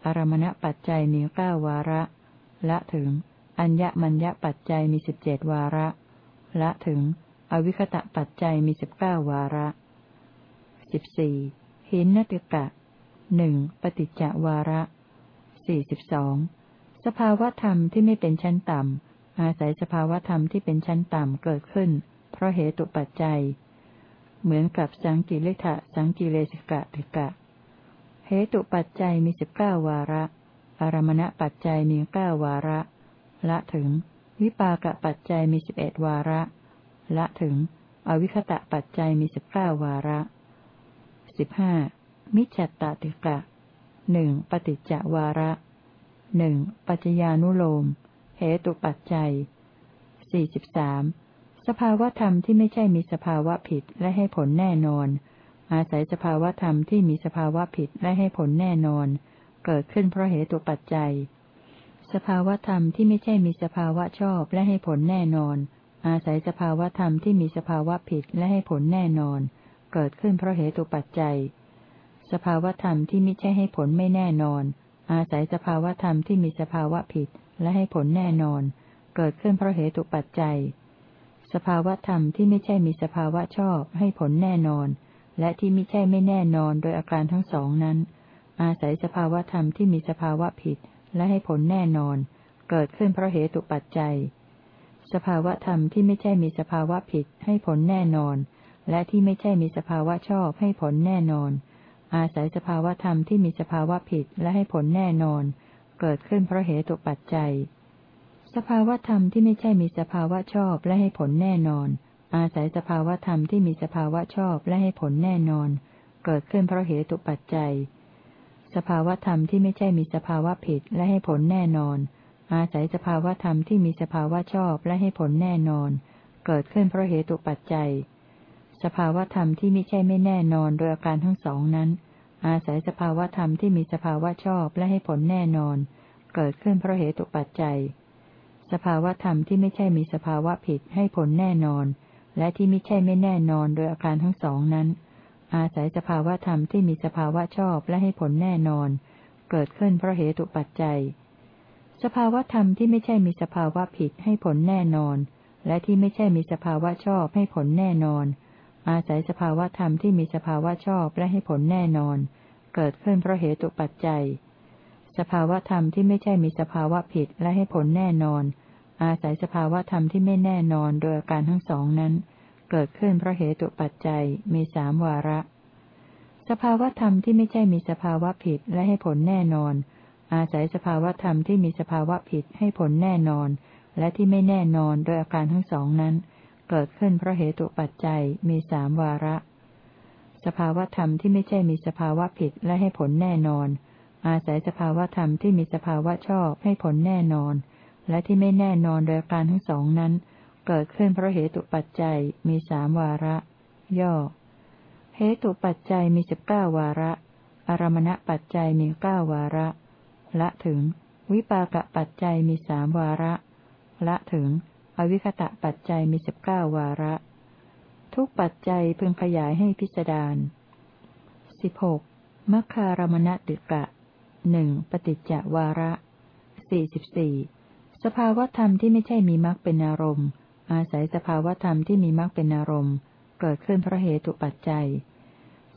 อารมณปัจจัยมีเก้าวาระ ละถึง อัญญมัญญปัจจัยมีสิบเจ็ดวาระ ละถึง อวิคตะปัจจัยมีสิบเก้าวาระสิบสี่หินนติกะ หนึ่งปฏิจจวาระสี่สิบสองสภาวธรรมที่ไม่เป็นชั้นต่ำ อาศัยสภาวธรรมที่เป็นชั้นต่ำเกิดขึ้น เพราะเหตุปัจจัย เหมือนกับสังกิเลทะสังกิเลสิกะติกะ เหตุปัจจัยมีสิบเก้าวาระ อารมณปัจจัยมีเก้าวาระ ละถึง วิปากปัจจัยมีสิบเอ็ดวาระ ละถึง อวิคตะปัจจัยมีสิบเก้าวาระสิบห้า มิจฉตติกะหนึ่งปฏิจจวาระหนึ่งปัจจญานุโลม เหตุปัจจัยสี่สิบสามสภาวธรรมที่ไม่ใช่มีสภาวะผิดและให้ผลแน่นอน อาศัยสภาวธรรมที่มีสภาวะผิดและให้ผลแน่นอน เกิดขึ้นเพราะเหตุปัจจัย สภาวธรรมที่ไม่ใช่มีสภาวะชอบและให้ผลแน่นอน อาศัยสภาวธรรมที่มีสภาวะผิดและให้ผลแน่นอน เกิดขึ้นเพราะเหตุปัจจัย สภาวธรรมที่ไม่ใช่ให้ผลไม่แน่นอน อาศัยสภาวธรรมที่มีสภาวะผิดและให้ผลแน่นอน เกิดขึ้นเพราะเหตุปัจจัย สภาวธรรมที่ไม่ใช่มีสภาวะชอบให้ผลแน่นอน และที่ไม่ใช่ไม่แน่นอนโดยอาการทั้งสองนั้น อาศัยสภาวธรรมที่มีสภาวะผิดและให้ผลแน่นอน เกิดขึ้นเพราะเหตุปัจจัย สภาวธรรมที่ไม่ใช่มีสภาวะผิดให้ผลแน่นอน และที่ไม่ใช่มีสภาวะชอบให้ผลแน่นอน อาศัยสภาวธรรมที่มีสภาวะผิดและให้ผลแน่นอน เกิดขึ้นเพราะเหตุปัจจัย สภาวธรรมที่ไม่ใช่มีสภาวะชอบและให้ผลแน่นอน อาศัยสภาวธรรมที่มีสภาวะชอบและให้ผลแน่นอน เกิดขึ้นเพราะเหตุปัจจัย สภาวธรรมที่ไม่ใช่มีสภาวะผิดและให้ผลแน่นอน อาศัยสภาวธรรมที่มีสภาวะชอบและให้ผลแน่นอน เกิดขึ้นเพราะเหตุปัจจัย สภาวธรรมที่ไม่ใช่ไม่แน่นอนโดยอาการทั้งสองนั้น อาศัยสภาวธรรมที่มีสภาวะชอบและให้ผลแน่นอน เกิดขึ้นเพราะเหตุปัจจัย สภาวธรรมที่ไม่ใช่มีสภาวะผิดให้ผลแน่นอน และที่ไม่ใช่ไม่แน่นอนโดยอาการทั้งสองนั้น อาศัยสภาวธรรมที่มีสภาวะชอบและให้ผลแน่นอน เกิดขึ้นเพราะเหตุปัจจัย สภาวธรรมที่ไม่ใช่มีสภาวะผิดให้ผลแน่นอน และที่ไม่ใช่มีสภาวะชอบให้ผลแน่นอน อาศัยสภาวะธรรมที่มีสภาวะชอบและให้ผลแน่นอน เกิดขึ้นเพราะเหตุปัจจัย สภาวะธรรมที่ไม่ใช่มีสภาวะผิดและให้ผลแน่นอน อาศัยสภาวะธรรมที่ไม่แน่นอนโดยอาการทั้งสองนั้น เกิดขึ้นเพราะเหตุปัจจัยมีสามวาระ สภาวะธรรมที่ไม่ใช่มีสภาวะผิดและให้ผลแน่นอน อาศัยสภาวะธรรมที่มีสภาวะผิดให้ผลแน่นอน และที่ไม่แน่นอนโดยอาการทั้งสองนั้น เกิดขึ้นเพราะเหตุปัจจัยมีสามวาระ สภาวธรรมที่ไม่ใช่มีสภาวะผิดและให้ผลแน่นอน อาศัยสภาวธรรมที่มีสภาวะชอบให้ผลแน่นอน และที่ไม่แน่นอนโดยการทั้งสองนั้น เกิดขึ้นเพราะเหตุปัจจัยมีสามวาระ ย่อ เหตุปัจจัยมีสิบเก้าวาระ อารมณปัจจัยมีเก้าวาระ ละถึง วิปากปัจจัยมีสามวาระ ละถึง อวิคตะปัจจัยมีสิบเก้าวาระ ทุกปัจจัยพึงขยายให้พิจารสิบหกมัคคารมณติกะหนึ่งปฏิจจวาระสี่สิบสี่สภาวธรรมที่ไม่ใช่มีมรรคเป็นอารมณ์ อาศัยสภาวธรรมที่มีมรรคเป็นอารมณ์ เกิดขึ้นเพราะเหตุปัจจัย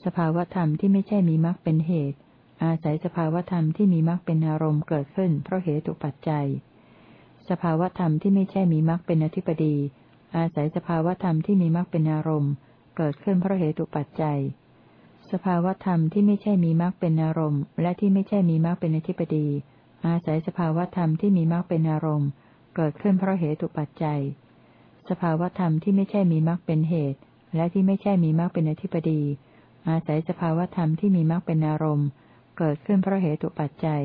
สภาวธรรมที่ไม่ใช่มีมรรคเป็นเหตุ อาศัยสภาวธรรมที่มีมรรคเป็นอารมณ์เกิดขึ้นเพราะเหตุปัจจัย สภาวธรรมที่ไม่ใช่มีมรรคเป็นอธิปดี อาศัยสภาวธรรมที่มีมรรคเป็นอารมณ์ เกิดขึ้นเพราะเหตุปัจจัย สภาวธรรมที่ไม่ใช่มีมรรคเป็นอารมณ์ และที่ไม่ใช่มีมรรคเป็นอธิปดี อาศัยสภาวธรรมที่มีมรรคเป็นอารมณ์ เกิดขึ้นเพราะเหตุปัจจัย สภาวธรรมที่ไม่ใช่มีมรรคเป็นเหตุ และที่ไม่ใช่มีมรรคเป็นอธิปดี อาศัยสภาวธรรมที่มีมรรคเป็นอารมณ์ เกิดขึ้นเพราะเหตุปัจจัย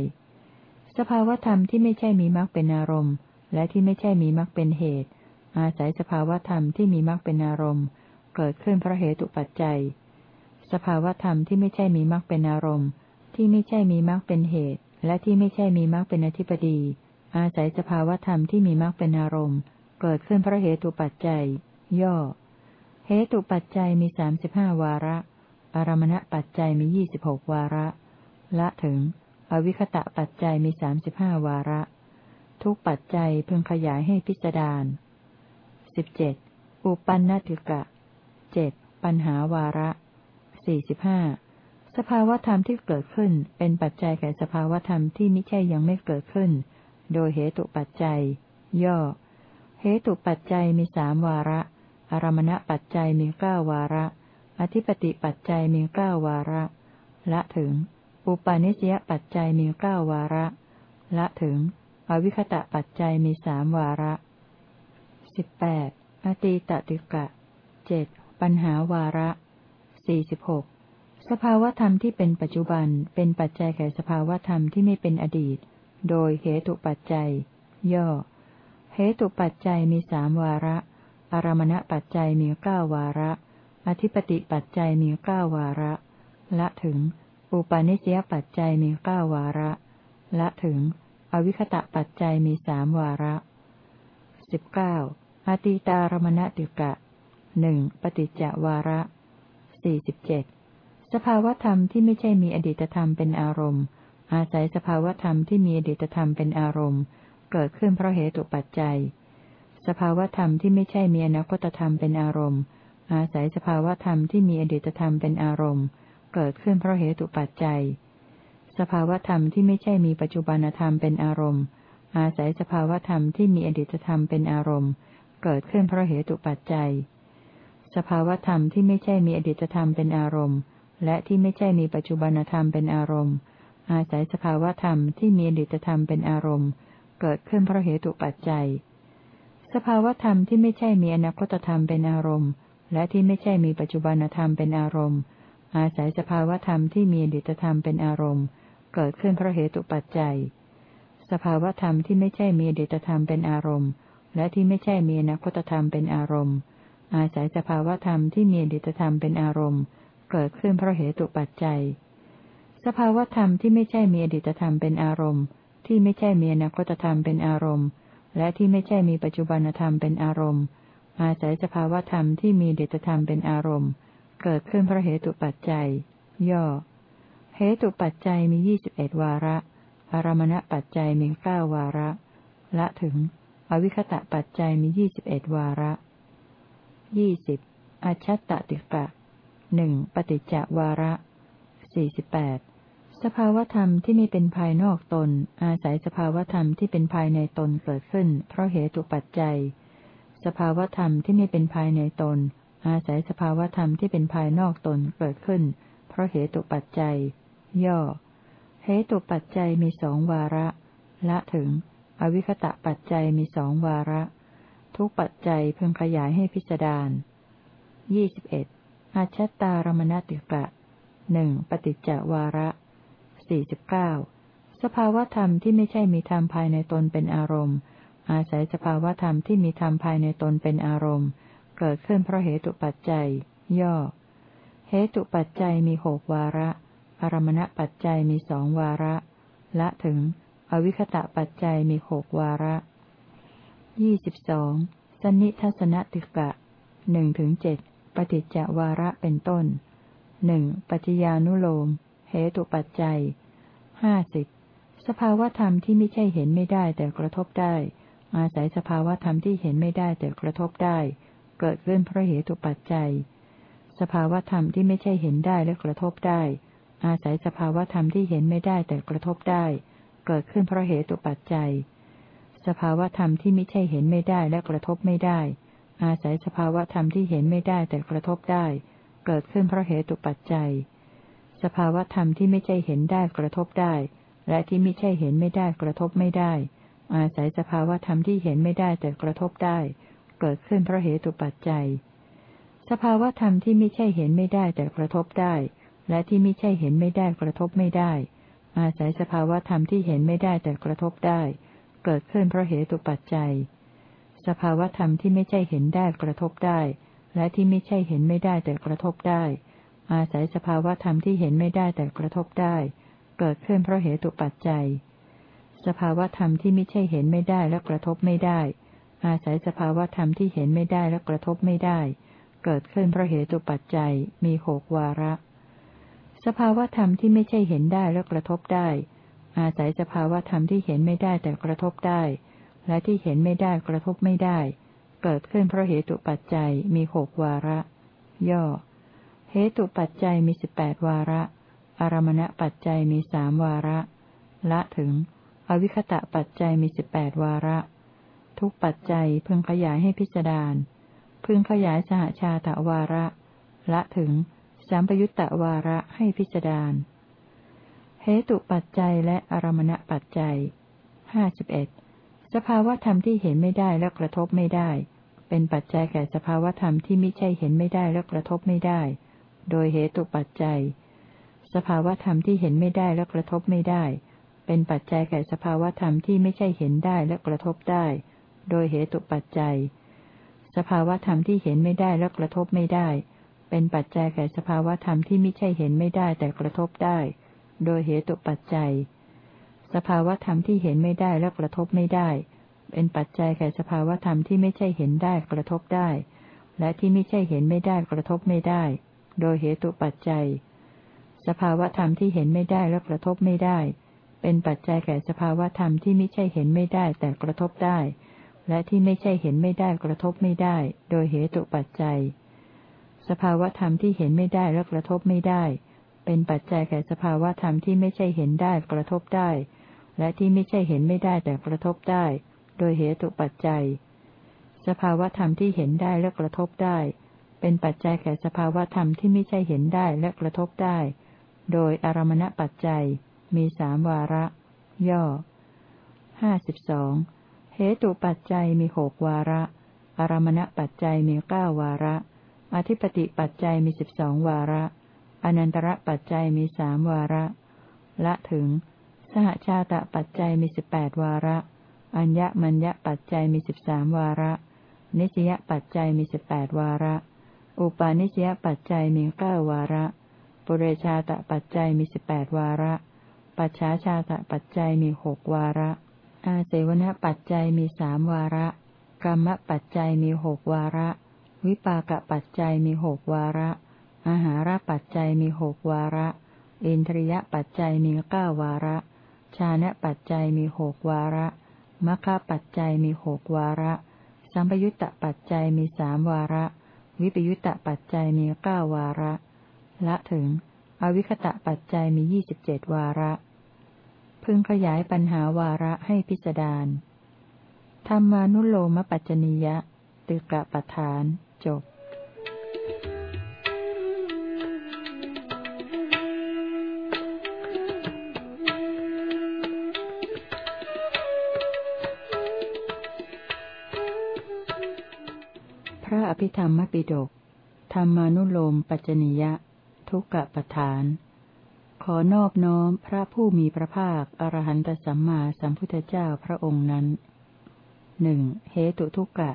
สภาวธรรมที่ไม่ใช่มีมรรคเป็นอารมณ์ และที่ไม่ใช่มีมรรคเป็นเหตุ อาศัยสภาวธรรมที่มีมรรคเป็นอารมณ์ เกิดขึ้นเพราะเหตุปัจจัย สภาวธรรมที่ไม่ใช่มีมรรคเป็นอารมณ์ ที่ไม่ใช่มีมรรคเป็นเหตุ และที่ไม่ใช่มีมรรคเป็นอธิปดี อาศัยสภาวธรรมที่มีมรรคเป็นอารมณ์ เกิดขึ้นเพราะเหตุปัจจัย ย่อ เหตุปัจจัยมีสามสิบห้าวาระ อารมณปัจจัยมียี่สิบหกวาระ ละถึง อวิคตะปัจจัยมีสามสิบห้าวาระ ทุกปัจจัยพึงขยายให้พิจารณาสิบเจ็ดอุปันนติกะเจ็ดปัญหาวาระสี่สิบห้าสภาวธรรมที่เกิดขึ้นเป็นปัจจัยแก่สภาวธรรมที่ไม่ใช่ยังไม่เกิดขึ้น โดยเหตุปัจจัย ย่อ เหตุปัจจัยมีสามวาระ อารมณปัจจัยมีเก้าวาระ อธิปติปัจจัยมีเก้าวาระ ละถึง อุปาณิสยปัจจัยมีเก้าวาระ ละถึง อวิคตะปัจจัยมีสามวาระสิบแปดอตีตติกะเจ็ดปัญหาวาระสี่สิบหกสภาวธรรมที่เป็นปัจจุบันเป็นปัจจัยแก่สภาวธรรมที่ไม่เป็นอดีต โดยเหตุปัจจัย ย่อ เหตุปัจจัยมีสามวาระ อารมณปัจจัยมีเก้าวาระ อธิปติปัจจัยมีเก้าวาระ ละถึง อุปาณิสยปัจจัยมีเก้าวาระ ละถึง อวิคตะปัจจัยมีสามวาระสิบเก้าอติตารมณติกะหนึ่งปฏิจจวาระสี่สิบเจ็ดสภาวธรรมที่ไม่ใช่มีอดีตธรรมเป็นอารมณ์ อาศัยสภาวธรรมที่มีอดีตธรรมเป็นอารมณ์ เกิดขึ้นเพราะเหตุปัจจัย สภาวธรรมที่ไม่ใช่มีอนาคตธรรมเป็นอารมณ์ อาศัยสภาวธรรมที่มีอดีตธรรมเป็นอารมณ์ เกิดขึ้นเพราะเหตุปัจจัย สภาวธรรมที่ไม่ใช่มีปัจจุบันธรรมเป็นอารมณ์ อาศัยสภาวธรรมที่มีอดีตธรรมเป็นอารมณ์ เกิดขึ้นเพราะเหตุปัจจัย สภาวธรรมที่ไม่ใช่มีอดีตธรรมเป็นอารมณ์ และที่ไม่ใช่มีปัจจุบันธรรมเป็นอารมณ์ อาศัยสภาวธรรมที่มีอดีตธรรมเป็นอารมณ์ เกิดขึ้นเพราะเหตุปัจจัย สภาวธรรมที่ไม่ใช่มีอนาคตธรรมเป็นอารมณ์ และที่ไม่ใช่มีปัจจุบันธรรมเป็นอารมณ์ อาศัยสภาวธรรมที่มีอดีตธรรมเป็นอารมณ์ เกิดขึ้นเพราะเหตุปัจจัย สภาวธรรมที่ไม่ใช่มีอดีตธรรมเป็นอารมณ์ และที่ไม่ใช่มีนาคตธรรมเป็นอารมณ์ อาศัยสภาวธรรมที่มีอดิตธรรมเป็นอารมณ์ เกิดขึ้นเพราะเหตุปัจจัย สภาวธรรมที่ไม่ใช่มีอดิตธรรมเป็นอารมณ์ ที่ไม่ใช่มีนาคตธรรมเป็นอารมณ์ และที่ไม่ใช่มีปัจจุบันธรรมเป็นอารมณ์ อาศัยสภาวธรรมที่มีอดิตธรรมเป็นอารมณ์ เกิดขึ้นเพราะเหตุปัจจัย ย่อ เหตุปัจจัยมียี่สิบเอ็ดวาระ อารมณปัจจัยมีเก้าวาระ ละถึง อวิคตะปัจจัยมียี่สิบเอ็ดวาระยี่สิบอัชัตตติกะหนึ่งปฏิจจวาระสี่สิบแปดสภาวธรรมที่ไม่เป็นภายนอกตน อาศัยสภาวธรรมที่เป็นภายในตนเกิดขึ้น เพราะเหตุปัจจัย สภาวธรรมที่ไม่เป็นภายในตน อาศัยสภาวธรรมที่เป็นภายนอกตนเกิดขึ้น เพราะเหตุปัจจัย ย่อ เหตุปัจจัยมีสองวาระ ละถึง อวิคตะปัจจัยมีสองวาระ ทุกปัจจัยเพิ่งขยายให้พิจารณายี่สิบเอ็ดอาชัตตารมณติกะหนึ่งปฏิจจวาระสี่สิบเก้าสภาวธรรมที่ไม่ใช่มีธรรมภายในตนเป็นอารมณ์ อาศัยสภาวธรรมที่มีธรรมภายในตนเป็นอารมณ์ เกิดขึ้นเพราะเหตุปัจจัย ย่อ เหตุปัจจัยมีหกวาระ อารมณปัจจัยมีสองวาระ ละถึง อวิคตะปัจจัยมีหกวาระยี่สิบสองสนิทัศนติกะหนึ่งถึงเจ็ดปฏิจจวาระเป็นต้นหนึ่งปัจจญานุโลม เหตุปัจจัยห้าสิบสภาวธรรมที่ไม่ใช่เห็นไม่ได้แต่กระทบได้ อาศัยสภาวธรรมที่เห็นไม่ได้แต่กระทบได้ เกิดขึ้นเพราะเหตุปัจจัย สภาวธรรมที่ไม่ใช่เห็นได้และกระทบได้ อาศัยสภาวธรรมที่เห็นไม่ได้แต่กระทบได้ เกิดขึ้นเพราะเหตุปัจจัย สภาวธรรมที่ไม่ใช่เห็นไม่ได้และกระทบไม่ได้ อาศัยสภาวธรรมที่เห็นไม่ได้แต่กระทบได้ เกิดขึ้นเพราะเหตุปัจจัย สภาวธรรมที่ไม่ใช่เห็นได้กระทบได้ และที่ไม่ใช่เห็นไม่ได้กระทบไม่ได้ อาศัยสภาวธรรมที่เห็นไม่ได้แต่กระทบได้ เกิดขึ้นเพราะเหตุปัจจัย สภาวธรรมที่ไม่ใช่เห็นไม่ได้แต่กระทบได้ และที่ไม่ใช่เห็นไม่ได้กระทบไม่ได้ อาศัยสภาวธรรมที่เห็นไม่ได้แต่กระทบได้ เกิดขึ้นเพราะเหตุปัจจัย สภาวธรรมที่ไม่ใช่เห็นได้กระทบได้ และที่ไม่ใช่เห็นไม่ได้แต่กระทบได้ อาศัยสภาวธรรมที่เห็นไม่ได้แต่กระทบได้ เกิดขึ้นเพราะเหตุปัจจัย สภาวธรรมที่ไม่ใช่เห็นไม่ได้และกระทบไม่ได้ อาศัยสภาวธรรมที่เห็นไม่ได้และกระทบไม่ได้ เกิดขึ้นเพราะเหตุปัจจัย มีหกวาระ สภาวธรรมที่ไม่ใช่เห็นได้และกระทบได้ อาศัยสภาวธรรมที่เห็นไม่ได้แต่กระทบได้ และที่เห็นไม่ได้กระทบไม่ได้ เกิดขึ้นเพราะเหตุปัจจัยมีหกวาระ ย่อ เหตุปัจจัยมีสิบแปดวาระ อารมณปัจจัยมีสามวาระ ละถึง อวิคตะปัจจัยมีสิบแปดวาระ ทุกปัจจัยพึงขยายให้พิจารณาพึงขยายสหชาตวาระ ละถึง สามปยุตตะวาระให้พิจารณาเหตุปัจจัยและอารมณปัจจัยห้าสิบเอ็ดสภาวธรรมที่เห็นไม่ได้และกระทบไม่ได้ เป็นปัจจัยแก่สภาวธรรมที่ไม่ใช่เห็นไม่ได้และกระทบไม่ได้ โดยเหตุปัจจัย สภาวธรรมที่เห็นไม่ได้และกระทบไม่ได้ เป็นปัจจัยแก่สภาวธรรมที่ไม่ใช่เห็นได้และกระทบได้ โดยเหตุปัจจัย สภาวธรรมที่เห็นไม่ได้และกระทบไม่ได้ เป็นปัจจัยแก่สภาวธรรมที่ไม่ใช่เห็นไม่ได้แต่กระทบได้ โดยเหตุปัจจัย สภาวธรรมที่เห็นไม่ได้และกระทบไม่ได้ เป็นปัจจัยแก่สภาวธรรมที่ไม่ใช่เห็นได้กระทบได้ และที่ไม่ใช่เห็นไม่ได้กระทบไม่ได้ โดยเหตุปัจจัย สภาวธรรมที่เห็นไม่ได้และกระทบไม่ได้ เป็นปัจจัยแก่สภาวธรรมที่ไม่ใช่เห็นไม่ได้แต่กระทบได้ และที่ไม่ใช่เห็นไม่ได้กระทบไม่ได้ โดยเหตุปัจจัย สภาวธรรมที่เห็นไม่ได้และกระทบไม่ได้ เป็นปัจจัยแก่สภาวธรรมที่ไม่ใช่เห็นได้กระทบได้ และที่ไม่ใช่เห็นไม่ได้แต่กระทบได้ โดยเหตุปัจจัย สภาวธรรมที่เห็นได้และกระทบได้ เป็นปัจจัยแก่สภาวธรรมที่ไม่ใช่เห็นได้และกระทบได้ โดยอารมณปัจจัย มีสามวาระ ย่อห้าสิบสองเหตุปัจจัยมีหกวาระ อารมณปัจจัยมีเก้าวาระ อธิปติปัจจัยมีสิบสองวาระ อนันตระปัจจัยมีสามวาระ ละถึง สหชาตปัจจัยมีสิบแปดวาระ อัญญมัญญปัจจัยมีสิบสามวาระ นิสยปัจจัยมีสิบแปดวาระ อุปาณิสยปัจจัยมีเก้าวาระ ปุเรชาตปัจจัยมีสิบแปดวาระ ปัจฉาชาตปัจจัยมีหกวาระ อาเสวนปัจจัยมีสามวาระ กรรมปัจจัยมีหกวาระ วิปากปัจจัยมีหกวาระ อาหารปัจจัยมีหกวาระ อินทรียปัจจัยมีเก้าวาระ ชานะปัจจัยมีหกวาระมัคคปัจจัยมีหกวาระ สัมปยุตตปัจจัยมีสามวาระ วิปยุตตปัจจัยมีเก้าวาระ ละถึง อวิคตะปัจจัยมียี่สิบเจ็ดวาระ พึงขยายปัญหาวาระให้พิจารณาธรรมานุโลมปัจจนิยะตึกะปทาน จบพระอภิธรรมปิฎกธรรมานุโลมปัจจนิยะ ทุกกะปทาน ขอนอบน้อมพระผู้มีพระภาค อรหันตสัมมาสัมพุทธเจ้าพระองค์นั้นหนึ่งเหตุทุกกะ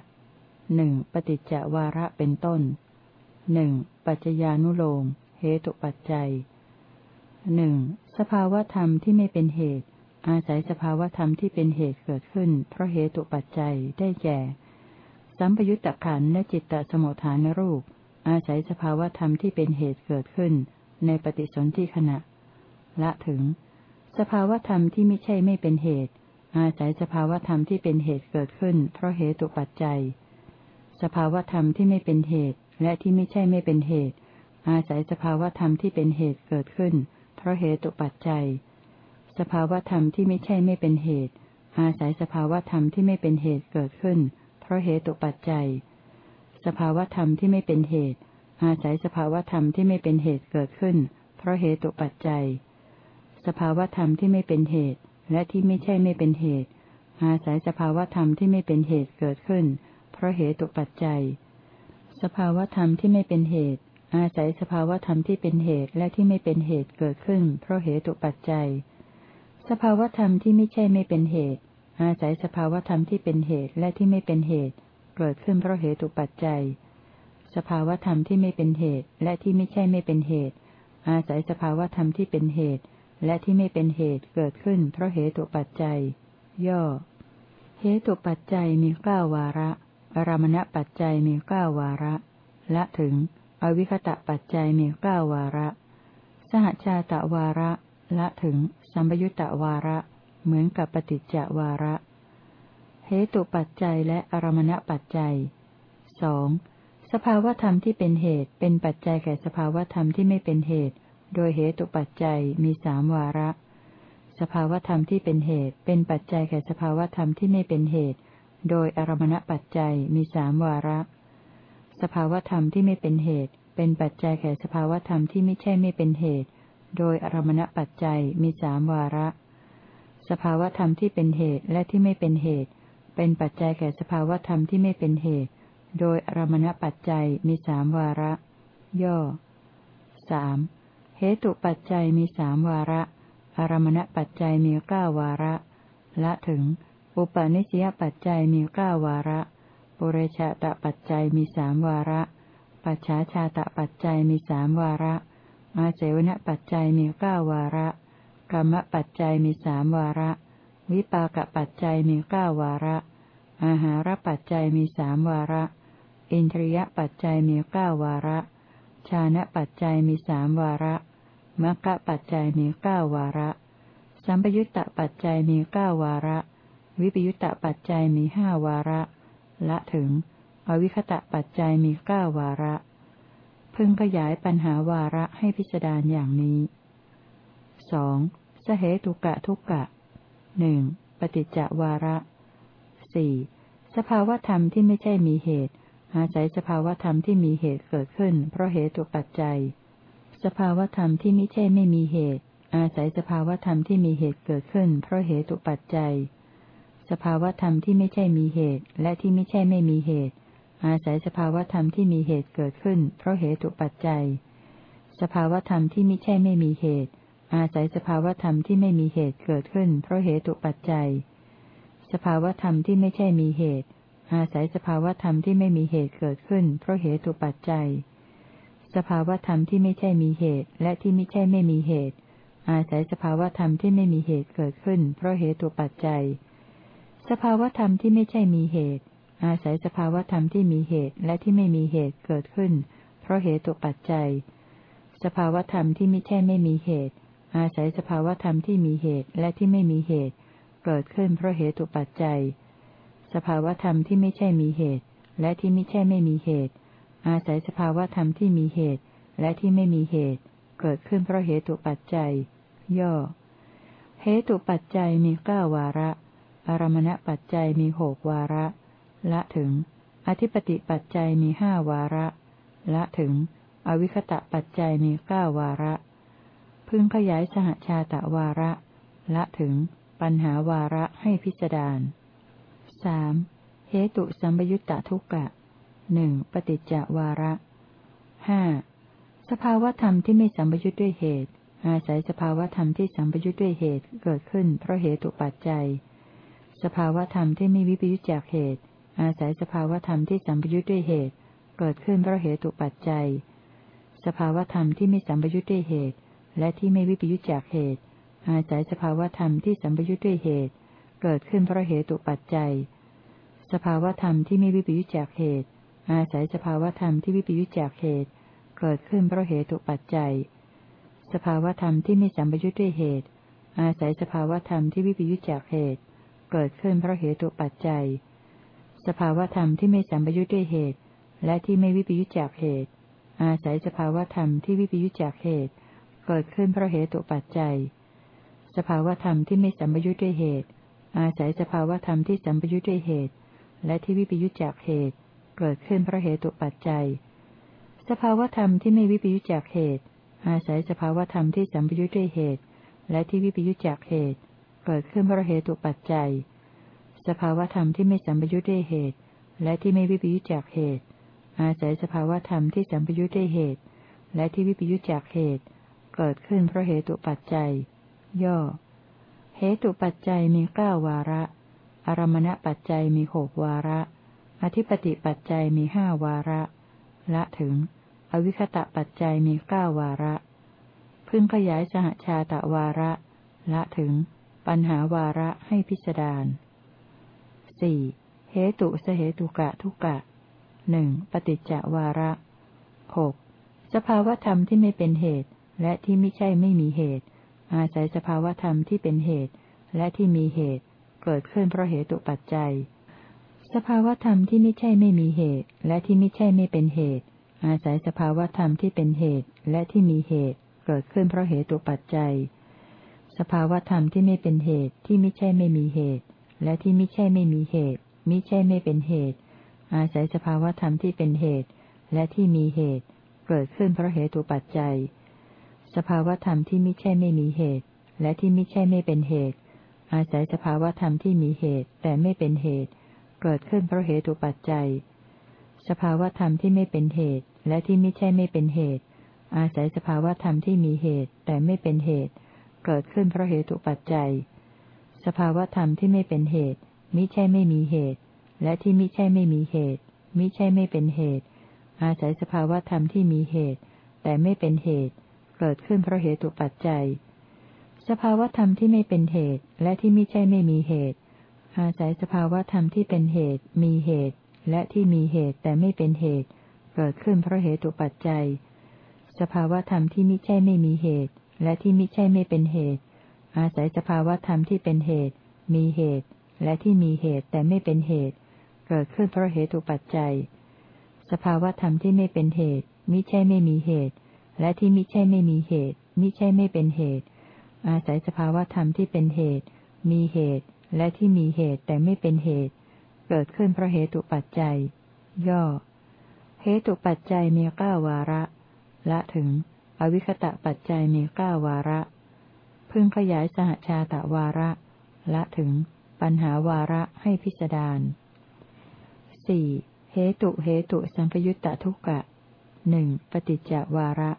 หนึ่งปฏิจจวาระเป็นต้นหนึ่งปัจจญานุโลมเหตุปัจจัยหนึ่งสภาวธรรมที่ไม่เป็นเหตุ อาศัยสภาวธรรมที่เป็นเหตุเกิดขึ้น เพราะเหตุปัจจัยได้แก่ สัมปยุตตะขันและจิตตสมุทฐานรูป อาศัยสภาวธรรมที่เป็นเหตุเกิดขึ้น ในปฏิสนธิขณะ ละถึง สภาวธรรมที่ไม่ใช่ไม่เป็นเหตุ อาศัยสภาวธรรมที่เป็นเหตุเกิดขึ้น เพราะเหตุปัจจัย สภาวธรรมที่ไม่เป็นเหตุ และที่ไม่ใช่ไม่เป็นเหตุ อาศัยสภาวธรรมที่เป็นเหตุเกิดขึ้น เพราะเหตุปัจจัย สภาวธรรมที่ไม่ใช่ไม่เป็นเหตุ อาศัยสภาวธรรมที่ไม่เป็นเหตุเกิดขึ้น เพราะเหตุปัจจัย สภาวธรรมที่ไม่เป็นเหตุ อาศัยสภาวธรรมที่ไม่เป็นเหตุเกิดขึ้น เพราะเหตุปัจจัย สภาวธรรมที่ไม่เป็นเหตุ และที่ไม่ใช่ไม่เป็นเหตุ อาศัยสภาวธรรมที่ไม่เป็นเหตุเกิดขึ้น เพราะเหตุปัจจัย สภาวธรรมที่ไม่เป็นเหตุ อาศัยสภาวธรรมที่เป็นเหตุและที่ไม่เป็นเหตุเกิดขึ้น เพราะเหตุปัจจัย สภาวธรรมที่ไม่ใช่ไม่เป็นเหตุ อาศัยสภาวธรรมที่เป็นเหตุและที่ไม่เป็นเหตุ เกิดขึ้นเพราะเหตุปัจจัย สภาวธรรมที่ไม่เป็นเหตุและที่ไม่ใช่ไม่เป็นเหตุ อาศัยสภาวธรรมที่เป็นเหตุ และที่ไม่เป็นเหตุเกิดขึ้นเพราะเหตุปัจจัย ย่อเหตุปัจจัยมีเก้าวาระ อารมณปัจจัยมีเก้าวาระ ละถึง อวิคตะปัจจัยมีเก้าวาระ สหชาตะวาระ ละถึง สัมยุตตวาระ เหมือนกับปฏิจจวาระ เหตุปัจจัยและอารมณปัจจัยสองสภาวธรรมที่เป็นเหตุเป็นปัจจัยแก่สภาวธรรมที่ไม่เป็นเหตุ โดยเหตุปัจจัยมีสามวาระ สภาวธรรมที่เป็นเหตุเป็นปัจจัยแก่สภาวธรรมที่ไม่เป็นเหตุ โดยอารมณปัจจัยมีสามวาระ สภาวธรรมที่ไม่เป็นเหตุ เป็นปัจจัยแก่สภาวธรรมที่ไม่ใช่ไม่เป็นเหตุ โดยอารมณปัจจัยมีสามวาระ สภาวธรรมที่เป็นเหตุและที่ไม่เป็นเหตุ เป็นปัจจัยแก่สภาวธรรมที่ไม่เป็นเหตุ โดยอารมณปัจจัยมีสามวาระ ย่อสามเหตุปัจจัยมีสามวาระ อารมณปัจจัยมีเก้าวาระ ละถึง อุปาณิสยปัจจัยมีเก้าวาระปุเรชาตปัจจัยมีสามวาระ ปัจฉาชาตปัจจัยมีสามวาระ อาเจวณปัจจัยมีเก้าวาระกรรมปัจจัยมีสามวาระ วิปากปัจจัยมีเก้าวาระ อาหารปัจจัยมีสามวาระ อินทรียปัจจัยมีเก้าวาระ ชานะปัจจัยมีสามวาระมรรคปัจจัยมีเก้าวาระ สัมปยุตตปัจจัยมีเก้าวาระ วิปยุตตปัจจัยมีห้าวาระ ละถึง อวิคตะปัจจัยมีเก้าวาระ พึงขยายปัญหาวาระให้พิจารณาอย่างนี้สองสเหตุกะทุกกะหนึ่งปฏิจจวาระสี่สภาวธรรมที่ไม่ใช่มีเหตุ อาศัยสภาวธรรมที่มีเหตุเกิดขึ้น เพราะเหตุปัจจัย สภาวธรรมที่ไม่ใช่ไม่มีเหตุ อาศัยสภาวธรรมที่มีเหตุเกิดขึ้น เพราะเหตุปัจจัย สภาวธรรมที่ไม่ใช่มีเหตุ และที่ไม่ใช่ไม่มีเหตุ อาศัยสภาวธรรมที่มีเหตุเกิดขึ้น เพราะเหตุปัจจัย สภาวธรรมที่ไม่ใช่ไม่มีเหตุ อาศัยสภาวธรรมที่ไม่มีเหตุเกิดขึ้น เพราะเหตุปัจจัย สภาวธรรมที่ไม่ใช่มีเหตุ อาศัยสภาวธรรมที่ไม่มีเหตุเกิดขึ้น เพราะเหตุปัจจัย สภาวธรรมที่ไม่ใช่มีเหตุ และที่ไม่ใช่ไม่มีเหตุ อาศัยสภาวธรรมที่ไม่มีเหตุเกิดขึ้น เพราะเหตุปัจจัย สภาวธรรมที่ไม่ใช่มีเหตุ อาศัยสภาวธรรมที่มีเหตุและที่ไม่มีเหตุเกิดขึ้น เพราะเหตุปัจจัย สภาวธรรมที่ไม่ใช่ไม่มีเหตุ อาศัยสภาวธรรมที่มีเหตุและที่ไม่มีเหตุ เกิดขึ้นเพราะเหตุปัจจัย สภาวธรรมที่ไม่ใช่มีเหตุ และที่ไม่ใช่ไม่มีเหตุ อาศัยสภาวธรรมที่มีเหตุ และที่ไม่มีเหตุ เกิดขึ้นเพราะเหตุปัจจัย ย่อ เหตุปัจจัยมีเก้าวาระ อารมณปัจจัยมีหกวาระ ละถึง อธิปติปัจจัยมีห้าวาระ ละถึง อวิคตะปัจจัยมีเก้าวาระ พึงขยายสหชาตะวาระ ละถึง ปัญหาวาระให้พิจารณาสามเหตุสัมยุตตทุกกะหนึ่งปฏิจจวาระห้าสภาวธรรมที่ไม่สัมยุตด้วยเหตุ อาศัยสภาวธรรมที่สัมปยุทธ์ด้วยเหตุเกิดขึ้นเพราะเหตุปัจจัย สภาวธรรมที่ไม่วิปยุจจากเหตุ อาศัยสภาวธรรมที่สัมปยุทธ์ด้วยเหตุ เกิดขึ้นเพราะเหตุปัจจัย สภาวธรรมที่ไม่สัมปยุทธ์ด้วยเหตุ และที่ไม่วิปยุจจากเหตุ อาศัยสภาวธรรมที่สัมปยุทธ์ด้วยเหตุ เกิดขึ้นเพราะเหตุปัจจัย สภาวธรรมที่ไม่วิปยุจจากเหตุ อาศัยสภาวธรรมที่วิปยุจจากเหตุ เกิดขึ้นเพราะเหตุปัจจัย สภาวธรรมที่ไม่สัมปยุทธ์ด้วยเหตุ อาศัยสภาวธรรมที่วิปยุจจากเหตุ เกิดขึ้นเพราะเหตุปัจจัย สภาวธรรมที่ไม่สัมปยุทธ์ด้วยเหตุ และที่ไม่วิปยุจจากเหตุ อาศัยสภาวธรรมที่วิปยุจจากเหตุ เกิดขึ้นเพราะเหตุปัจจัย สภาวธรรมที่ไม่สัมปยุทธ์ด้วยเหตุ อาศัยสภาวธรรมที่สัมปยุทธ์ด้วยเหตุ และที่วิปยุจจากเหตุ เกิดขึ้นเพราะเหตุปัจจัย สภาวธรรมที่ไม่วิปยุจจากเหตุ อาศัยสภาวธรรมที่สัมปยุทธ์ด้วยเหตุ และที่วิปยุทธจากเหตุ เกิดขึ้นเพราะเหตุปัจจัย สภาวธรรมที่ไม่สัมปยุทธ์ด้วยเหตุ และที่ไม่วิปยุทธจากเหตุ อาศัยสภาวธรรมที่สัมปยุทธ์ด้วยเหตุ และที่วิปยุทธจากเหตุ เกิดขึ้นเพราะเหตุปัจจัย ย่อ เหตุปัจจัยมีเก้าวาระ อารมณปัจจัยมีหกวาระ อธิปติปัจจัยมีห้าวาระ ละถึง อวิคตะปัจจัยมีเก้าวาระ พึงขยายสหชาตะวาระ ละถึง ปัญหาวาระให้พิสดารสี่เหตุสเหตุกะทุกะหนึ่งปฏิจจวาระหกสภาวธรรมที่ไม่เป็นเหตุ และที่ไม่ใช่ไม่มีเหตุ อาศัยสภาวธรรมที่เป็นเหตุ และที่มีเหตุ เกิดขึ้นเพราะเหตุปัจจัย สภาวธรรมที่ไม่ใช่ไม่มีเหตุ และที่ไม่ใช่ไม่เป็นเหตุ อาศัยสภาวธรรมที่เป็นเหตุ และที่มีเหตุ เกิดขึ้นเพราะเหตุตัวปัจจัย สภาวธรรมที่ไม่เป็นเหตุที่ไม่ใช่ไม่มีเหตุ และที่ไม่ใช่ไม่มีเหตุมิใช่ไม่เป็นเหตุ อาศัยสภาวธรรมที่เป็นเหตุ และที่มีเหตุ เกิดขึ้นเพราะเหตุปัจจัย สภาวธรรมที่ไม่ใช่ไม่มีเหตุ และที่ไม่ใช่ไม่เป็นเหตุ อาศัยสภาวธรรมที่มีเหตุ แต่ไม่เป็นเหตุ เกิดขึ้นเพราะเหตุปัจจัย สภาวธรรมที่ไม่เป็นเหตุ และที่ไม่ใช่ไม่เป็นเหตุ อาศัยสภาวธรรมที่มีเหตุ แต่ไม่เป็นเหตุเเกิดขึ้นเพราะเหตุปัจจัย สภาวธรรมที่ไม่เป็นเหตุ มิใช่ไม่มีเหตุ และที่มิใช่ไม่มีเหตุ มิใช่ไม่เป็นเหตุ อาศัยสภาวธรรมที่มีเหตุ แต่ไม่เป็นเหตุ เกิดขึ้นเพราะเหตุปัจจัย สภาวธรรมที่ไม่เป็นเหตุ และที่มิใช่ไม่มีเหตุ อาศัยสภาวธรรมที่เป็นเหตุ มีเหตุ และที่มีเหตุแต่ไม่เป็นเหตุ เกิดขึ้นเพราะเหตุปัจจัยสภาวธรรมที่มิใช่ไม่มีเหตุ และที่มิใช่ไม่เป็นเหตุ อาศัยสภาวธรรมที่เป็นเหตุ มีเหตุ และที่มีเหตุแต่ไม่เป็นเหตุ เกิดขึ้นเพราะเหตุปัจจัย สภาวธรรมที่ไม่เป็นเหตุ มิใช่ไม่มีเหตุ และที่มิใช่ไม่มีเหตุ มิใช่ไม่เป็นเหตุ อาศัยสภาวธรรมที่เป็นเหตุ มีเหตุ และที่มีเหตุแต่ไม่เป็นเหตุ เกิดขึ้นเพราะเหตุปัจจัย ย่อ เหตุปัจจัยมีเก้าวาระ ละถึง อวิคตะปัจจัยมีเก้าวาระ พึงขยายสหชาตะวาระละถึงปัญหาวาระให้พิจารณาสี่เหตุเหตุสัมปยุตตทุกะหนึ่งปฏิจจวาระ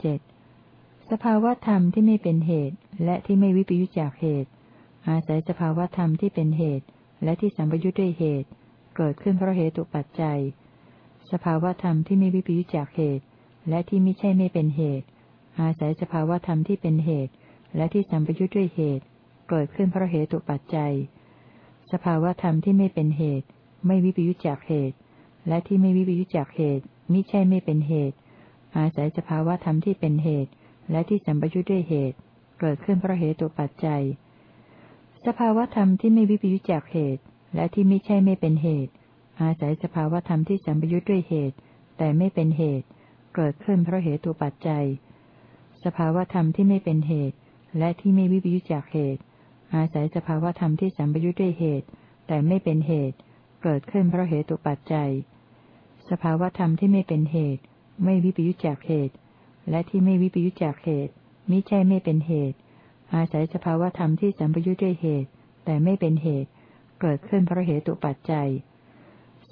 เจ็ดสภาวธรรมที่ไม่เป็นเหตุ และที่ไม่วิปยุจจากเหตุ อาศัยสภาวธรรมที่เป็นเหตุ และที่สัมปยุทธ์ด้วยเหตุ เกิดขึ้นเพราะเหตุปัจจัย สภาวธรรมที่ไม่วิปยุจจากเหตุ และที่ไม่ใช่ไม่เป็นเหตุ อาศัยสภาวธรรมที่เป็นเหตุ และที่สัมปยุทธ์ด้วยเหตุ เกิดขึ้นเพราะเหตุปัจจัย สภาวธรรมที่ไม่เป็นเหตุ ไม่วิปยุจจากเหตุ และที่ไม่วิปยุจจากเหตุมิใช่ไม่เป็นเหตุ อาศัยสภาวธรรมที่เป็นเหตุ และที่สัมปยุทธ์ด้วยเหตุ เกิดขึ้นเพราะเหตุปัจจัย สภาวธรรมที่ไม่วิปยุจจากเหตุ และที่ไม่ใช่ไม่เป็นเหตุ อาศัยสภาวธรรมที่สัมปยุจด้วยเหตุ แต่ไม่เป็นเหตุ เกิดขึ้นเพราะเหตุตัวปัจจัย สภาวธรรมที่ไม่เป็นเหตุ และที่ไม่วิปยุจจากเหตุ อาศัยสภาวธรรมที่สัมปยุจด้วยเหตุ แต่ไม่เป็นเหตุ เกิดขึ้นเพราะเหตุตัวปัจจัย สภาวธรรมที่ไม่เป็นเหตุ ไม่วิปยุจจากเหตุ และที่ไม่วิปยุจจากเหตุมิใช่ไม่เป็นเหตุ อาศัยสภาวธรรมที่สัมปยุทธ์ด้วยเหตุ แต่ไม่เป็นเหตุ เกิดขึ้นเพราะเหตุปัจจัย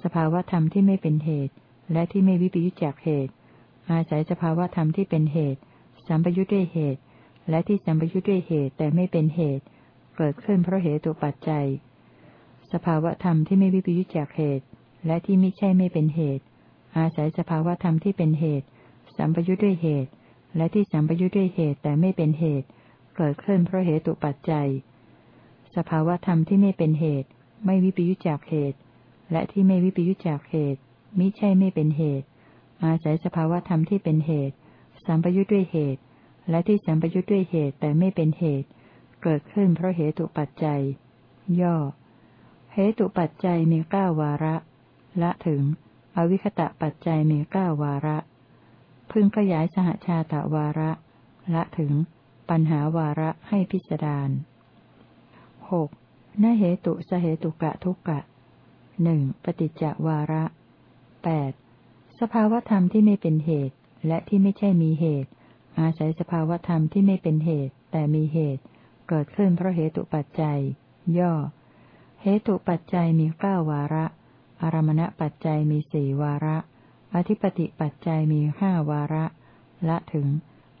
สภาวธรรมที่ไม่เป็นเหตุ และที่ไม่วิปยุจจากเหตุ อาศัยสภาวธรรมที่เป็นเหตุ สัมปยุทธ์ด้วยเหตุ และที่สัมปยุทธ์ด้วยเหตุแต่ไม่เป็นเหตุ เกิดขึ้นเพราะเหตุปัจจัย สภาวธรรมที่ไม่วิปยุจจากเหตุ และที่ไม่ใช่ไม่เป็นเหตุ อาศัยสภาวธรรมที่เป็นเหตุ สัมปยุทธ์ด้วยเหตุ และที่สัมปยุทธ์ด้วยเหตุแต่ไม่เป็นเหตุ เกิดขึ้นเพราะเหตุปัจจัย สภาวธรรมที่ไม่เป็นเหตุ ไม่วิปยุจจากเหตุ และที่ไม่วิปยุจจากเหตุมิใช่ไม่เป็นเหตุ อาศัยสภาวธรรมที่เป็นเหตุ สัมปยุทธ์ด้วยเหตุ และที่สัมปยุทธ์ด้วยเหตุแต่ไม่เป็นเหตุ เกิดขึ้นเพราะเหตุปัจจัย ย่อ เหตุปัจจัยมีเก้าวาระ ละถึง อวิคตะปัจจัยมีเก้าวาระ พึงขยายสหชาตะวาระ ละถึง ปัญหาวาระให้พิจารณาหกนเหตุสเหตุกะทุกกะหนึ่งปฏิจจวาระแปด สภาวธรรมที่ไม่เป็นเหตุ และที่ไม่ใช่มีเหตุ อาศัยสภาวธรรมที่ไม่เป็นเหตุ แต่มีเหตุ เกิดขึ้นเพราะเหตุปัจจัย ย่อ เหตุปัจจัยมีเก้าวาระ อารมณปัจจัยมีสี่วาระ อธิปติปัจจัยมีห้าวาระ ละถึง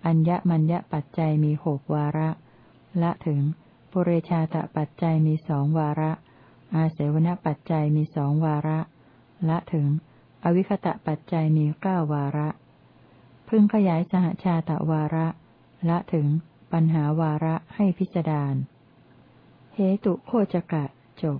อัญญมัญญปัจจัยมีหกวาระ ละถึง ปุเรชาตปัจจัยมีสองวาระ อาเสวนปัจจัยมีสองวาระ ละถึง อวิคตะปัจจัยมีเก้าวาระ พึงขยายสหชาตวาระ ละถึงปัญหาวาระให้พิจารณาเหตุโคจกะจบ